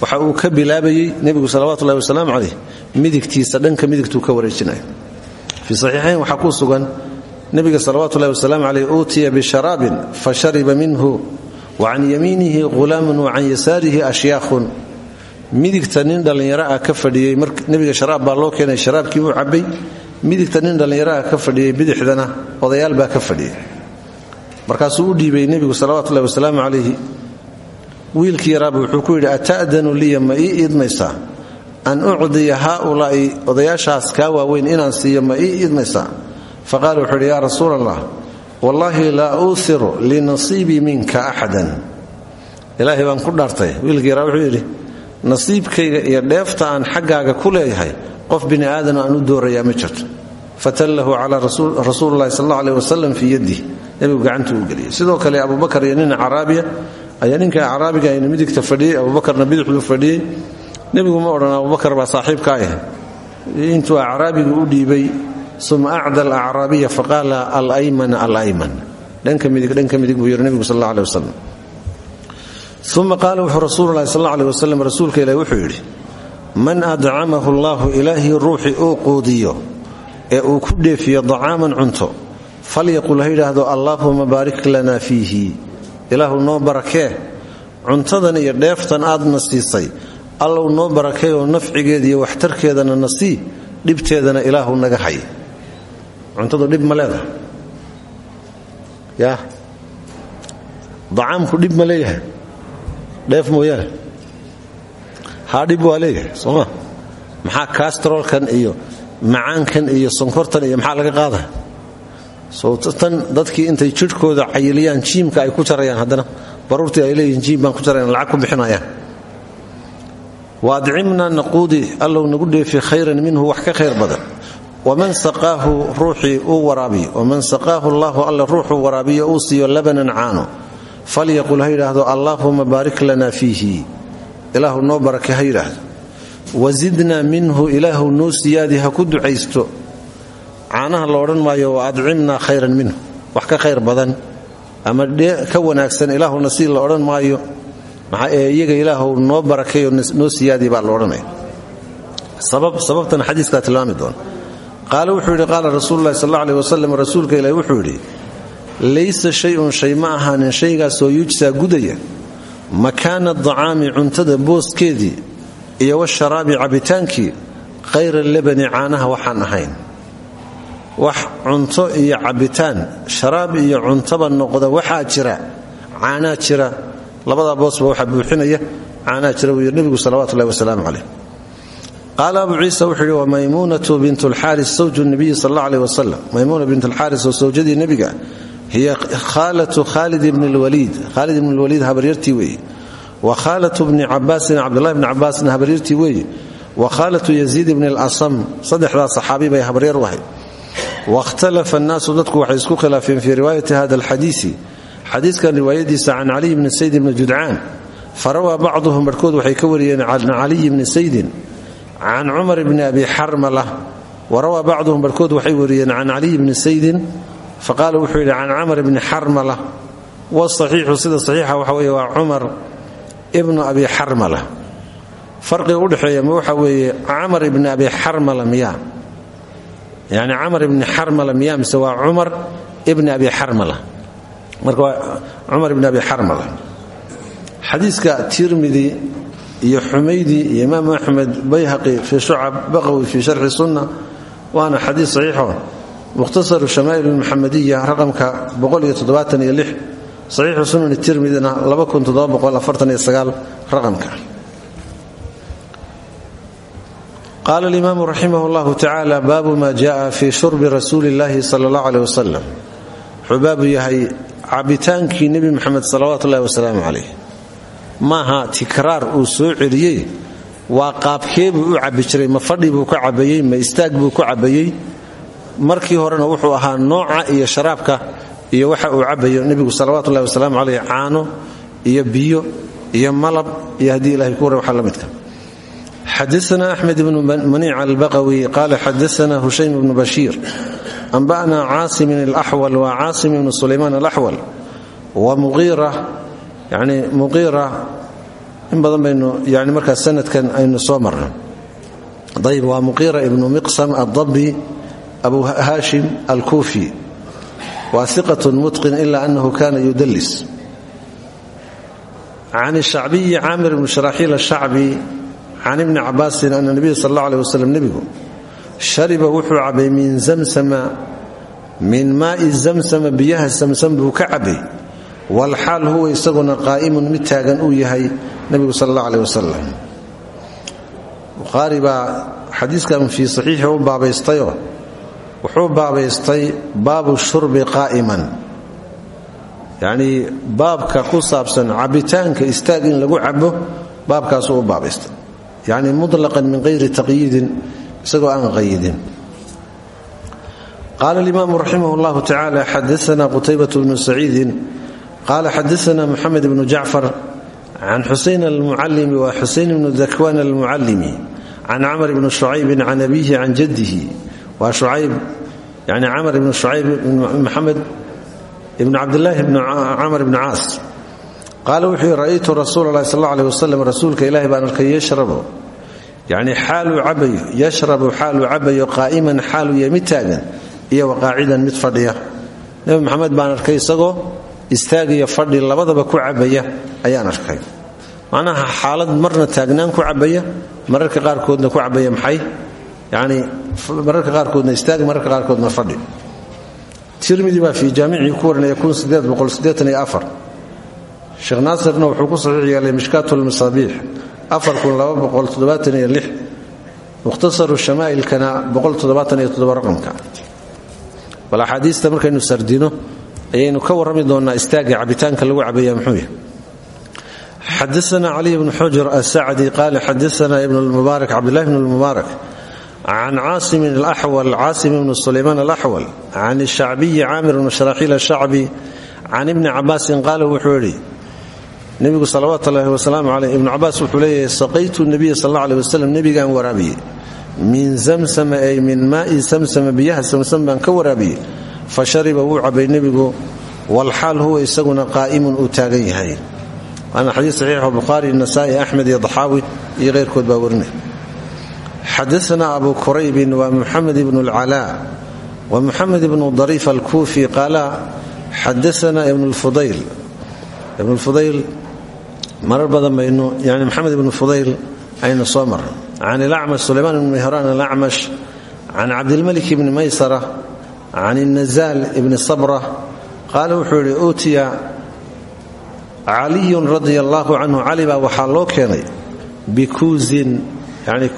waxa uu ka bilaabayey nebigu salawatullahi wasalaamu caleyh midigtiisa dhanka midigtuu ka wareejinaya fii saxiixayn waxaa ku sugan nebiga salawaatu ullahi wasalaamu caleyh uutiya bisharaabin fa shariba minhu wa can yamiinihi ghulaamun wa can yasaarihi ashyaakhun midigta nin dhallinyaro ah ka fadhiyey nebiga sharaab baa loo keenay sharaabkii uu cabbay. Midigta nin dhallinyaro ah ka fadhiyey bidixdana odayaal baa ka fadhiyey markaasuu u dhiibay nebigu salawatullahi wasalaamu calayhi wiilkii yaraaba wuxuu ku yidhi ata'danu liya ma ii idmaysaa an ucdiya haaulaa'i odayaashaas kaa waaweyn inaan siiyo ma ii idmaysaa faqaala wuxuu yidhi yaa rasuul allah wallaahi laa uuhiru linasiibii minka axadan. Ilaahay baan ku dhaartay. Wiilkii yaraa wuxuu yidhi nasiibkayga iyo dheefta aan xaggaaga ku leeyahay qof bini aadano aan u doorayaa ma jirto. Fatallahu calaa rasuulilahi sal alla aleh wasalam fii yadih nebigu gacantuu u geliyey sidoo kale abubakar iyo nin caraabiya ayaa ninka caraabiga ayna midigta fadhiyey abubakarna bidixduu fadhiyey nebigu ma odhan abubakar baa saaxiibka ah intuu acraabigu u dhiibay uma acda alacraabiya faqaala alaymana alayman. Dhanka midig dhanka midig buu yidhi nebigu sal alla aleh wasalam uma qaala wuxuu rasuululahi sal alla aleh wasalam wuxuu yidhi man adcamahu allaahu ilaahii ruuxii uu quudiyo ee uu ku dheefiyo dacaaman cunto falyaqul ha yidhaahdo allaahuma baarik lana fiihi ilaahu noo barakee cuntadan iyo dheeftan aadna siisay allow noo barakee oo nafcigeeda iyo waxtarkeedana na sii dhibteedana ilaahu naga hay cuntadu dhib ma yaa dacaamku dhib ma leeyahay dheef mooyaane haa dhib waa maxaa kastrolkan iyo macaankan iyo sonkortan iyo maxaa laga qaada tan dadkii intay jidhkooda cayiliyaan jiimka ay ku jarayaan haddana baruurtii ay leeyihiin jiim baan ku jarayaan lacag ku bixinayaan. Waadcimna naquudi allow nagu dheefi khayran minhu wax ka khayr badan. Waman saqaahu ruuxii uu waraabiyo. Waman saqaahu allaahu alle ruuxuu waraabiyo uu siiyo labanan caano. Falyaqul ha yidhaahdo allaahuma baarik lana fiihi. Ilaahu noo barake ha yidhaahdo. Wasidna minhu ilaahu noo siyaadi ha ku ducaysto caanaha la odhan maayo wa adcimnaa khayran minhu. Wax ka khayr badan. Ama ka wanaagsan ilaahuna si la odhan maayo. Maxaa ee iyaga ilaahu noo barakeeyo noo siyaadi baa la odhanaya. Sababtan xadiiskaa tilmaami doona qaala wuxuu yidhi qaala rasuululahi sal alla aleh wasalam rasuulka ilahi wuxuu yidhi laysa shayun shay ma ahaanin shaygaasoo yujsaa gudaya. Makaana dacaami cuntada booskeedii iyo washaraabi cabitaankii khayra labani caanaha waxaan ahayn wax cunto iyo cabitaan sharaab iyo cuntaba noqda waxaa jira caanaa jira. Labadaa boosba waxaa buuxinaya caanaa jira buu yidhi nebigu salawatullahi wasalaamu caleyh abu ciisa wuxuu wa maymuunatu bint lxaaris sawju nabiyi sal alla aleh wasalam maymuuna bint alxaaris oo sawjadii nebiga hiya khaalatu khaalid ibni lwaliid khaalid ibni lwaliid habaryartii weeye. Wa khaalatu bni cabaasin cabdullahi bni cabaasna habaryartii weeye. Wa khaalatu yaziid ibni alasam saddexdaa saxaabi bay habaryar u wakhtalafa annaasu dadku waxay isku khilaafeen fii riwaayati hada alxadiisi xadiiskan riwaayadiisa can caliy bni sayd bni judcaan farawaa bacduhum barhkood waxay ka wariyeen can caliy bni saydin can cumar bni abi xarmala warawaa bacduhum barhkood waxay wariyeen can caliy bni saydin faqaala wuxuu yidhi can camar bni xarmala wasaxiixu sida saxiixa waxa weeye waa cumar ibnu abi xarmala farqiga udhexeeya yani camar ibni xarmala miya mise waa cumar ibni abi xarmala? Marka waa cumar ibni abi xarmala. Xadiiska tirmidi iyo xumaydi iyo imaam axmed bayhaqi fii shucab baqawi fii sharxi sunna waana xadiis saxiixo mukhtasaru shamaa'il almuxamadiya raqamka saxiixu sunan tirmidina qaala alimaamu raximah llahu tacaala baabu ma jaaa fii shurbi rasuuli llaahi sal allah aleh wasalam wuxuu baabu yahay cabitaankii nebi moxamed salawaatu ullahi wasalaamu caleyh maaha tikraar uu soo celiyey waa qaabkeebuu ma fadhi buu ka cabayey ma istaag ku cabayey markii horena wuxuu ahaa nooca iyo sharaabka iyo waxa uu cabayo nebigu salawatullahi wasalaamu caleyh caano iyo biyo iyo malab iyo haddii ilahay ku wara waxa la midka xadaana axmed ibnu maniic albaqawi qaala xadaana hushaym ibnu bashiir anba'na caasimin alaxwal waa caasim ibnu sulaymaan alaxwal wa muqiira yani muqiira in badan baynu yani markaas sanadkan aynu soo marno ayb waa muqiira ibnu miqsam addabi abu haashim alkuufi waa iqatun mutqin ila anahu kana yudalis can shacbiyi caamir bni sharaaxiil ashacbi can ibni cabaasin ana nabiya sal alla aleh waslem nebigu shariba wuxuu cabay min zamsama min maai zamsama biyaha samsam buu ka cabay walxaal huwa isaguna qaa'imun mid taagan uu yahay nebigu sal alla aleh wasalam bukhaari baa xadiiskan fii saxiixi u baabaystayoo wuxuu baabaystay baabu shurbi qaa'iman yacnii baabka ku saabsan cabbitaanka istaag in lagu cabo baabkaasuu u yacni mutlaqan min qayri taqyiidin isagoo aan qayidin qaala alimaamu raximah llahu tacala xadaana qutaybat bnu saciidin qaala xadaana muxamed bnu jacfar can xuseyn almucalimi wa xuseyn bnu dakwaan almucalimi can camr bni shucaybin can abiihi can jaddihi waa shucayb yani camr ibn shucayb maxamed ibn cabdilaahi bn camr bni caas qaala wuxuu yidhi ra'aytu rasuula lahi sal aleh wasalam rasuulka ilahi baan arkay yashrabu. Yacni xaaluu cabayo yashrabu xaaluu cabayo qaa'iman xaaluu taagan iyo waqaacidan mid fadhiya. Nebi maxamed baan arkay isagoo istaagiyo fadhi labadaba ku cabaya ayaan arkay. Macnaha xaalad marna taagnaan ku cabaya mararka qaarkoodna ku cabaya maxay? Yacni mararka qaarkoodna istaag mararka qaarkoodna fadhi. Tirmidi baa fii jaamicii ku warinaya sheekh naasirna wuxuu ku saxiix yeelay mishkaat lmasaabiix mukhtasaru shamaa'ilkana raqamka. Bal axaadiista markaynu sardino ayaynu ka warrami doonnaa istaagga cabitaanka lagu cabaya muxuu yahay. Xadaana caliy bnu xujr asacdi qaala xadaana ibn lmubaarak cabdillahi bn lmubaarak can caasimin alaxwal caasim ibnu sulaymaan alaxwal can shacbiyi caamir bn sharaxiil ashacbi can ibni cabaasin qaala wuxuu nebigu salawaat ullaahi wasalaamu caleyh ibnu cabaas wuxuu leeyahay saqaytu nabiya sal alla aleh wasalam nebigaan waraabiyey. Min zamsama ay min maai samsama biyaha samsam baan ka waraabiyey. Fa wuu cabay nebigu walxaal huwa isaguna qaa'imun uu taagan yahay. Waana xadiis saxiixo bukhaari nasaa'i axmed iyo daxaawi iyo keyrkood baa warinay. Xadaana abu kuraybin waa muxamed ibnu alcalaa wa muxamed ibnu dariif alkuufi qaala xadaana ibnu lfudayl ibnu lfudayl marar badan baynu yani maxamed ibnu fudayl aynu soo marno can ilacmash sulaymaan ibni mihraan alacmash can cabdilmalik ibni maysara can inazaal ibni sabra qaala wuxuu yidhi uutiya caliyun radia allaahu canhu cali baa waxaa loo keenay bikuusin yani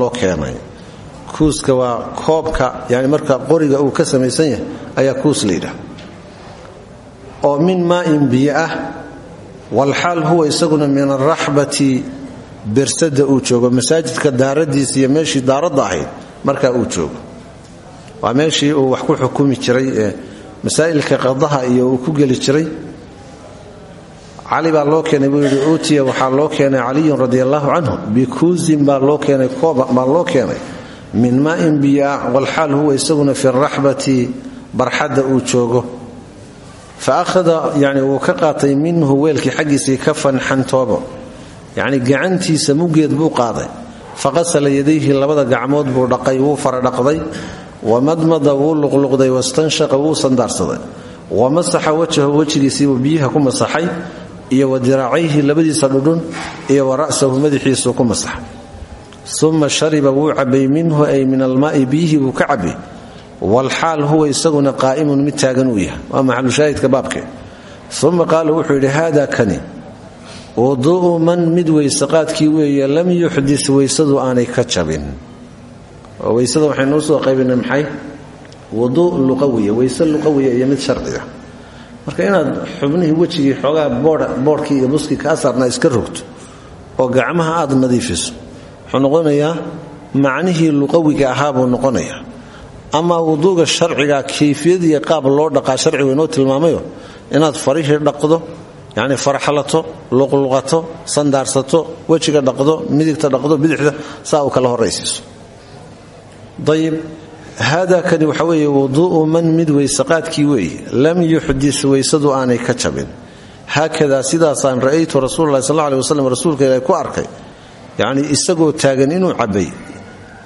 loo keenay. Kuuska waa koobka yani marka qoriga uu ka samaysan yahay ayaa kuus la oo min maa'in biyo ah walxaal huwa isaguna min araxbati bersada uu joogo masaajidka daaradiisa iyo meeshii daaradda ahayd markaa uu joogo. Waa meeshii uu wax ku xukumi jiray ee masaa'ilka qadaha iyo uu ku geli jiray. Cali baa loo keenay buu yidhi uutiya waxaa loo keenay caliyun radi allaahu canhu bikuusin baa loo keenay baa loo keenay min maa'in walxaal huwa isaguna fi raxbati barxadda uu joogo fa ahada yani wuu ka qaatay minhu weelkii xaggiisii kafan xantoobo yacni gacantiisa muggeed buu qaaday faqasala yadayhi labada gacmood buu dhaqay wuu faradhaqday wamadmada wuu luqluqday wastanshaqa wuu sandaarsaday wa masaxa wajhahu wejigiisiibuu biyaha ku masaxay iyo wa diraacayhi labadiisa dhudhun iyo wa ra'sahu madaxiisuu ku masaxay uma shariba wuu cabay minhu ay min almaa'i biyihii buu ka cabay walxaal huwa isaguna qaa'imun mid taagan uu yahay. Waa maxalushaahidka baabke. Uma qaala wuxuu yidhi haada kani wuduu'u man mid weyseqaadkii weeye lam yuxdis weysadu aanay ka jabin. Oo weysada waxaynuu soo qaybinay maxay? Wuduu weyse sharciga marka inaad xubnihii wejigii xoogaa boodhkii iyo buskii kaa saarnaa iska rogto oo gacmaha aad nadiifiso wuxuu noqonayaa macnihii luqawiga ahaa buu noqonayaa ama wuduuga sharciga kayfiyadiiyo qaab loo dhaqaa sharcigu inoo tilmaamayo inaad farihii dhaqdo yacni farxalato luqluqato sandaarsato wejiga dhaqdo midigta dhaqdo bidixda saa uu kala horaysiiso ayib haadaa kani waxa weeye wuduu'u man mid weysaqaadkii weeye lam yuxdis weysadu aanay ka jabin. Haakadaa sidaasaan ra'aytu rasuulalahi sal aleh waslm rasuulka ilaah ku arkay yacnii isagoo taagan inuu cabbay yani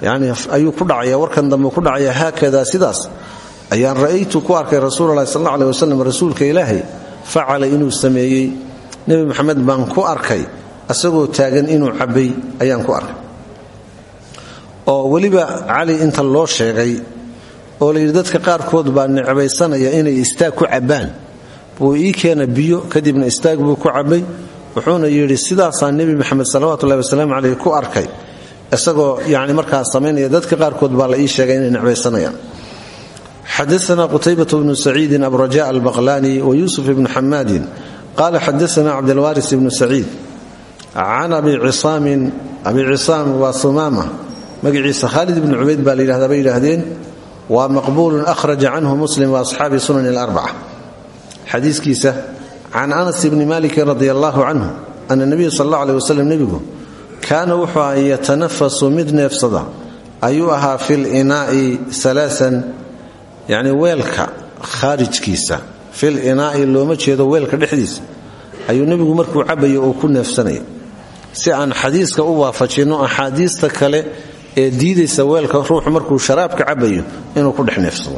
ayuu ku dhacaya warkan dambe ku dhacaya haakadaa sidaas. Ayaan ra'aytu ku arkay rasuulalahi sal alla aleh rasuulka ilaahay facala inuu sameeyey. Nebi maxamed baan ku arkay asagoo taagan inuu cabbay ayaan ku arkay. Oo weliba cali inta loo sheegay oo layidhi dadka qaarkood baa necbaysanaya inay istaag ku cabbaan. Buu ii keena biyo kadibna istaag buu ku cabbay. Wuxuuna yidhi sidaasaa nebi maxamed salawatullahi wasalaamu caleyh ku arkay isagoo yani markaa samaynaya dadka qaarkood baa la ii sheegay inay necbaysanayaan. Xadaana qutaybat bnu saciidin abraja albaqlani wa yuusuf ibnu xamaadin qala xadaana cabdilwaris ibnu saciid can abi cisaamin abi cisaam waa sumaama. Magaciisa khaalid ibnu cubayd baa la yidhahdaa bay yidhaahdeen waa maqbuulun ahraja canhu muslim waasxaabi sunan ilarbaca xadiiskiisa can anas ibni malikin radi allahu canhu ana nebiya sal alla aleh waslem nebigu kaana wuxuu aha yatanafasu mid neefsada. Ayuu ahaa fi linaai alaaan yacni weelka khaarijkiisa. Fil inaa'i looma jeedo weelka dhexdiisa. Ayuu nebigu markuu cabbayo uu ku neefsanaya si aan xadiiska u waafajinno axaadiista kale ee diidaysa weelka ruuxu markuu sharaabka cabbayo inuu ku dhex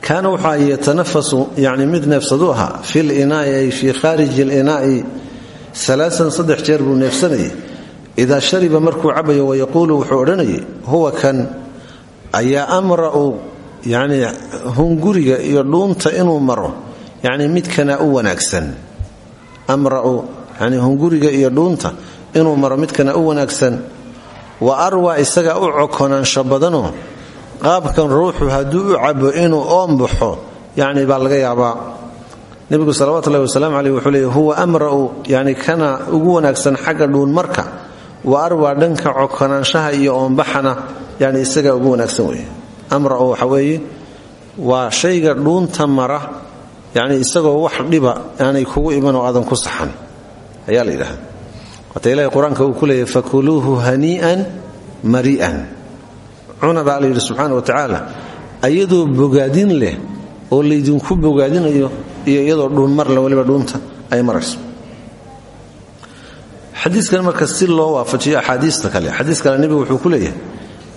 kaana wuxua yatanafasu yani mid neefsadu fil inaa'i ay fii khaariji linaa'i alaaan saddex jeer buu neefsanayay. Idaa shariba markuu cabbayo wayaquulu wuxuu odhanayay huwa kan ayaa amra'u yacni hunguriga iyo dhuunta inuu maro yacni midkana u wanaagsan. Amra'u yani hunguriga iyo dhuunta inuu maro midkana u wanaagsan. Wa arwa isaga u cokonaansho badanoo qaabkan ruuxu hadduu u cabo inuu oombaxo yacni baa laga yaabaa nebigu salawatullahi wasalaamu caleyh wuxuu leeyay huwa amra'u yani kana ugu wanaagsan xagga dhuunmarka wa arwa dhanka cokonaanshaha iyo oombaxana yani isaga ugu wanaagsan weeye. Amra'u waxa weeye waa shayga dhuunta mara yacni isagoo wax dhiba aanay kugu iman oo aadan ku saxan. Ayaa la ilahay qur'aanka uu ku leeyahy fakuluuhu hanii'an mari'an cuna baa la wa tacaala ayadoo bogaadin leh oo laydinku bogaadinayo iyo iyadoo dhuunmarle weliba dhuunta ay marayso. Xadiiskan marka si loo waafajiyo axaadiista kale xadiis kale nebigu wuxuu ku leeyahay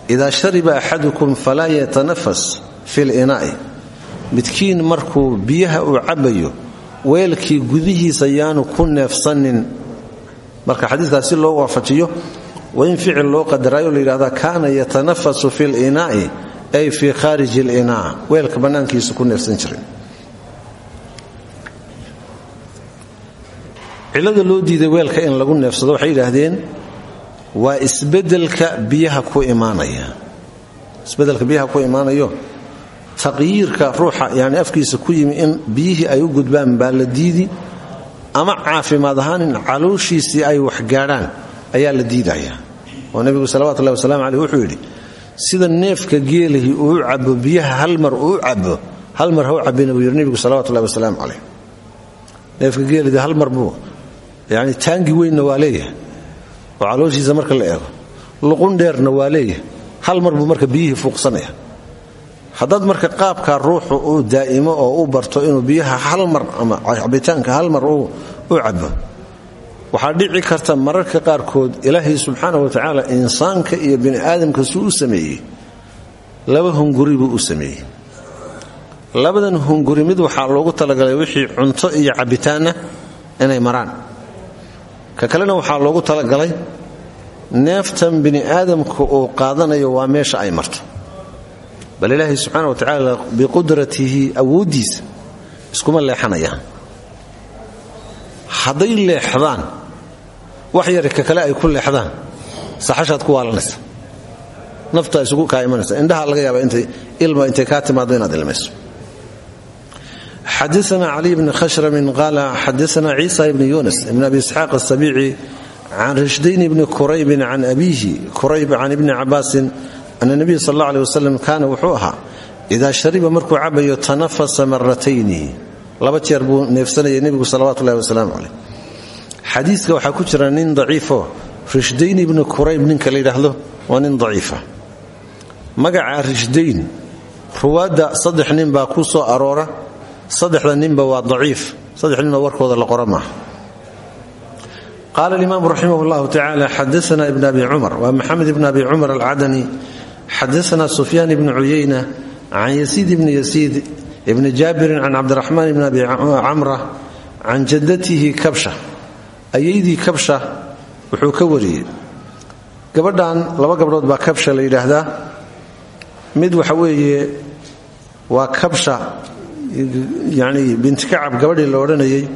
idaa shariba axadukum falaa yatanafas fi linaa'i midkiin markuu biyaha uu cabbayo weelkii gudihiisa yaanu ku neefsanin marka xadiiskaas loo waafajiyo waa in ficil loo qadaraayo la yidhahdaa kaana yatanafasu fi linaa'i ay fii khaariji linaa weelka bannaankiisa ku neefsan jiray cilada loo diiday weelka in lagu neefsado waxay yidhaahdeen waa isbeddelka biyaha ku imaanaya. Isbedelka biyaha ku imaanayo taqyiirka ruuxa yani afkiisa ku yimi in biyihii ay u gudbaan baa la diidi ama caafimaad ahaan in calooshiisii ay waxgaadhaan ayaa la diidaya. Oo nebigu salawatullahi wasalaamu caleyh wuxuu yidhi sida neefka geelihii uu cabo biyaha hal mar uu cabo hal mar ha u cabina buu yidhi nebigu salawatullahi neefka geelidii hal mar buu yani taangi weynna waa leeyahay. Oo calooshiisa marka la eego. Luqun dheerna waa leeyahay. Hal mar buu marka biyihii fuuqsanaya. Haddaad marka qaabkaa ruuxu uu daa'imo oo u barto inuu biyaha hal mar ama cabitaanka hal mar u cabo waxaa dhici karta mararka qaarkood ilaahay subxaana wa tacaala insaanka iyo bini aadamka suu u laba hunguri buu u sameeyey. Labadan hunguri mid waxaa loogu talagalay wixii cunto iyo cabitaanna inay maraan ka kalena waxaa loogu talagalay neeftan bini aadamka uu qaadanayo waa meesha ay marto. Bal ilaahay subxaana wa tacaala biqudratihi awooddiisa iskuma leexanayaan hadday leexdaan wax yari ka kale ay ku leexdaan saxashaad ku waalanaysa. Naftaa isugu kaa imanaysa. Indhaha laga yaaba intay ilma intay kaa timaado inaad ilmayso xadaana cali bni khashramin qaala xadaana ciisa ibni yunas ibn abi isxaaq asabiici can rashdayn bni kuraybin can abiihi kurayb can ibni cabaasin ana nabiya sal alla aleh wasalam kaana wuxuu ahaa idaa shariba markuu cabayo tanafasa maratayni laba jeer buu neefsanayay nebigu salawatu ullahi wasalaamu caleyh xadiiska waxaa ku jira nin daciifo rishdayn ibni kurayb ninka la yidhaahdo waa nin daciifa magaca rishdayn ruwaadda saddex saddexda ninba waa daciif. Saddex ninoo warkooda la qora maaha. Qaala alimaamu raximah llahu tacala xadaana ibn abi cumar. Waa maxamed ibn abi cumar alcadani. Xadaana sufyaan ibni cuyayna can yasiid ibni yasiid ibni jaabirin can cabdiraxmaan ibni abi camra can jaddatihi kabsha. Ayaydii kabsha wuxuu ka wariyey. Gabadhan laba gabdhood baa kabsha la yidhaahdaa. Mid waxa weeye waa kabsha yani binti kacab gabadhii la odhanayay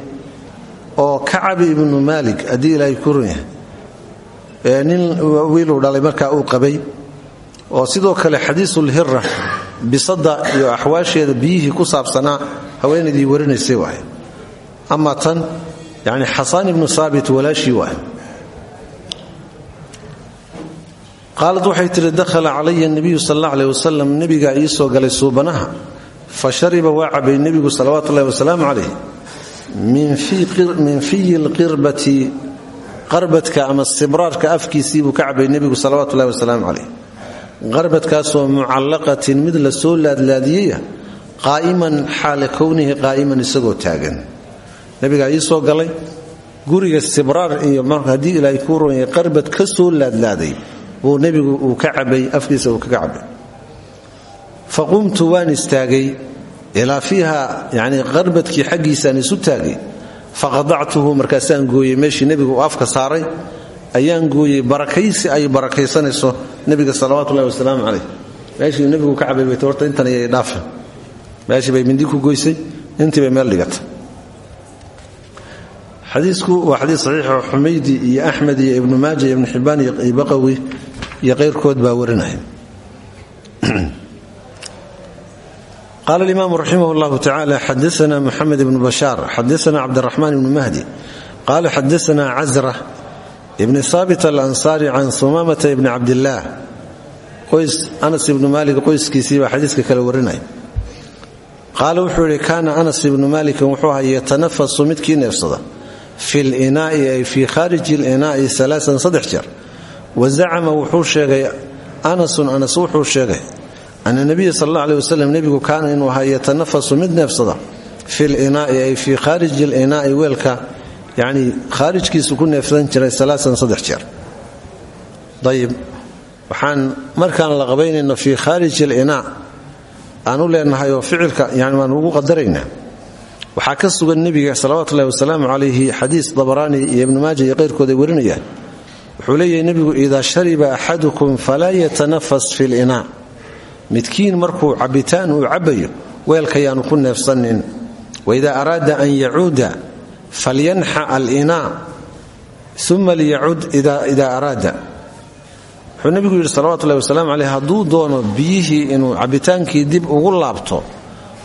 oo kacabi ibnu maalik haddii ilaahay ku run yahay. Nin wiiluu dhalay markaa uu qabay oo sidoo kale xadiisulhira bisada iyo axwaasheeda biyihii ku saabsanaa haweenaydii warinaysay waay ama tan yani xasaan ibnu saabit walaashii waay qaalad waxay tihi dakhala calaya nabiyu sal alla aleh wasalam nebigaa soo galay suubanaha fa shariba waa cabay nebigu salawaatu ullahi wasalaamu calayh min fiyi lqirbati qarbadka ama sibraarka afkiisiibuu ka cabay nebigu salawaatu ullahi wasalaamu calayh. Qarbadkaasoo mucallaqatin mid la soo laadlaadiyaya qaa'iman xaala kownihi qaa'iman isagoo taagan. Nebigaa ii soo galay guriga sibraar iyo haddii ilaahay kuu ronyay qarbad ka soo laadlaaday buu nebigu uu ka cabay fa qumtu waan istaagay ilaa fiiha yani qarbadkii xaggiisaan isu taagay faqadactuhu markaasaan gooyey meeshii nebigu uu afka saaray ayaan gooyey barakaysi ay barakaysanayso nebiga salawatullahi wasalaamu caleyh meeshii nebigu ka cabay bayt horta intan ayay dhaafa meeshii bay mindi ku goysay intii bay meel dhigata xadiisku waa xadiis saxiixo xumaydi iyo axmed iyo ibnu maaja iyo ibnu xibbaan iyo baqawi iyo qaala alimaamu raximah llahu tacala xadaana muxamed ibnu bashaar xadaana cabdiraxmaan ibnu mahdi qaala xadaana casra ibni saabit alansaari can sumaamata ibni cabdillaah qoys anas ibnu maalik qoyskiisii baa xadiiska kale warinaya qaala wuxuu yidhi kaana anas ibnu maalikin wuxuu ahaa yatanafasu midkii neefsada fi linaai ay fii khaariji linaai alaaan saddex jeer wa zacama wuxuu sheegay anasun anas wuxuu sheegay ana nabiya sal alla aleh wasalam nebigu kaana inuu ahaa yatanafasu mid neefsada fi linaai ay fii khaariji linaai weelka yani khaarijkiisu ku neefsan jiray alaaan saddex jeer ayib waxaan markaan la qabaynayno fii khaariji linaa aan u leenahay oo ficilka yani waan ugu qadaraynaa waxaa ka sugan nebiga salawatullahi wasalaamu calayhi xadiis dabaraani iyo ibnu maaja iyo qayrkood ay warinayaan wuxuu leeyahay nebigu idaa shariba axadukum midkiin markuu cabbitaan uu cabbayo weelkayaanu ku neefsanin waidaa araada an yacuuda falyanxa alinaa uma liyacud idaa araada. Wuxuu nebigu yidhi salawatullahi wasalaamu caleyh hadduu doono biyihii inuu cabbitaankii dib ugu laabto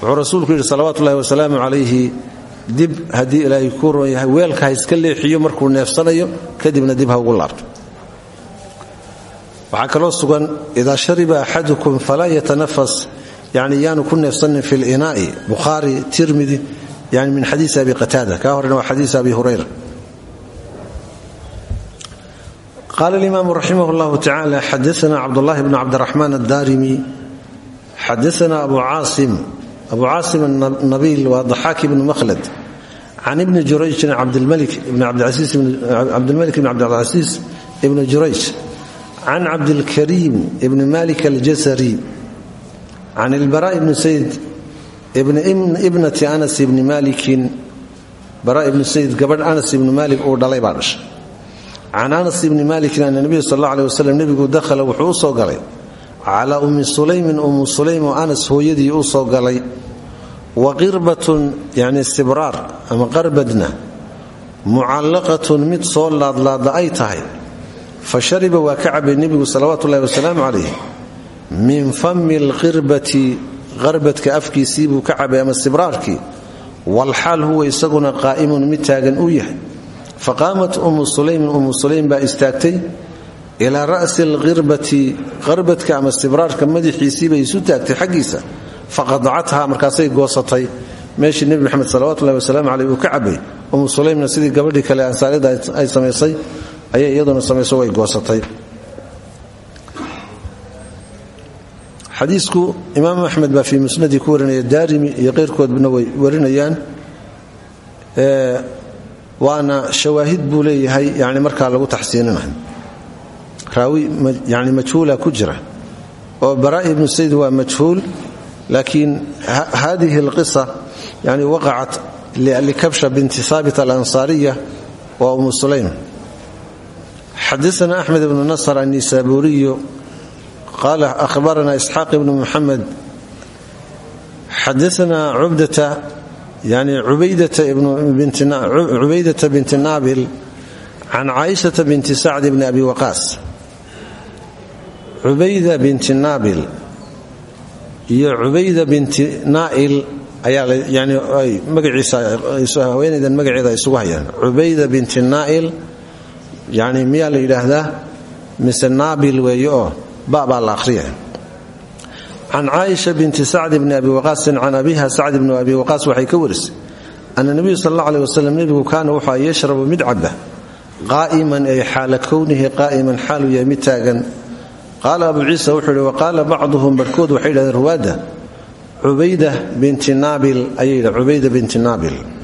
wuxuu rasuulku yidhi salawaatuullahi wasalaamu calayhi dib haddii ilaahay kuu yahay weelka iska leexiyo markuu neefsanayo kadibna dib ha ugu laabto waxaa kaloo sugan idaa shariba axadukum falaa yatanafas yani yaanu ku neefsanin fi linaai bukhaari tirmidi yani min xadiisi abi qataada. Kaa horena waa xadiis abi hurayra. Qaala alimaamu raximah llahu tacala xadaana cabdullahi bnu cabdiraxmaan addarimi xadaana abu caasim abu caasim anabiil waa daxaak ibnu makhlad can ibni jurayjin cabdilmalik ibn cabdilcasiis ibni jurayj can cabdilkariim ibni malik aljasari can ilbara ibni sayd ibnati anas ibni malikin bara ibnu sayd gabadh anas ibni malik uu dhalay baa dhashay can anas ibni malikin ana nebiya sal alla aleh wasalam nebigu dakhala wuxuu u soo galay calaa ummi sulaymin ummu sulaym oo anas hooyadii u soo galay wa qirbatun yani sibraar ama qarbadna mucallaqatun mid soo laadlaada ay tahay fa shariba waa ka cabay nebigu salawaatu ullahi wasalaamu calayh min fami alqirbati qarbadka afkiisii buu ka cabay ama sibraarkii walxaal huwa isaguna qaa'imun mid taagan uu yahay. Faqaamat ummu sulaymin ummu sulaym baa istaagtay ilaa ra'si alqirbati qarbadka ama sibraarka madaxiisii bay isu taagtay xaggiisa. Faqadacathaa markaasay goosatay. Meeshii nebi maxamed salawatullahi wasalaamu caleyh uu ka cabay. Ummu sulaymna ayay iyaduna samayso way goosatay xadiisku imaam axmed baa fii musnadii ku warinaya daarimi iyo keyrkoodna way warinayaan waana shawaahid buu leeyahay yani lagu taxsiininayo raawi yani majhuula ku jira oo baraa ibnu sayd waa majhuul laakiin hadihi alqisa yani waqacat likabsha binti haabit alansaariya wa umu sulaym xadaana axmed ibnu nasr annisaaburiyu qaala ahbarana isxaaq ibnu muxamed xadaana cubdata yani cubaydata binti naabil can caaishata binti sacd bni abi waqaas. Cubayda binti naabil iyo cubayda binti naa'il ayaamagaciisahaweenaydan magaceeda isugu hayaan. Cubayda binti naa'il yani miyaa la yidhaahdaa mise naabil weeye oo ba baa la ahriyay can caaisha binti sacd bni abi waqaasin can abiha sacd bni abi waqaas waxay ka warisay ana nebiyu sal alla aleh wasalam kaana wuxua yashrabu mid caba qaa'iman ay xaala kownihi qaa'iman xaaluu yahay mid abu ciisa wuxuu yidhi waqaala bacduhum barhkood waxay yidhahdeen ruwaadda cubayda binti naabil ayay yidha cubayda binti naabil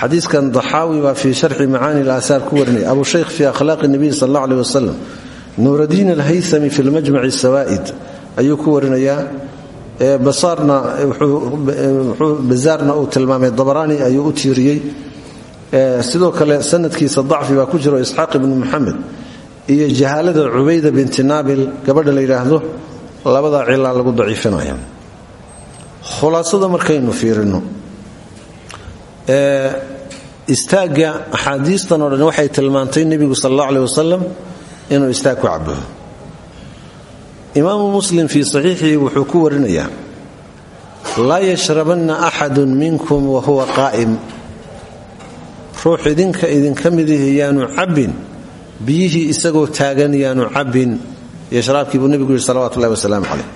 xadiiskan daxaawi baa fii sharxi macaani alaasaar ku warinaya. Abu shaykh fii akhlaaqi nebiy sal alla aleh wasalam nuuradiin alhaythami fi lmajmaci sawaa'id ayuu ku warinayaa. Basaarna uu tilmaamay dabaraani ayuu u tiiriyey. Sidoo kale sanadkiisa dacfi baa ku jiro isxaaq ibnu muxamed iyo jahaalada cubayda binti naabil gabadha la yidhaahdo labadaa cilaa lagu daciifinaya khulaasada markaynu fiirino istaagga axaadiistan oo dhan waxay tilmaantay nebigu sal alla aleh wasalam inuu istaag ku cabo imaamu muslim fii saxiixihi wuxuu ku warinayaa laa yashrabanna axadun minkum wa huwa qaa'im. Ruux idinka idinka midihi yaanu cabbin. Biyihii isagoo taagan yaanu cabbin. Iyo sharaabkii buu nebigu yihi salawatu ullahi wasalaamu caleyh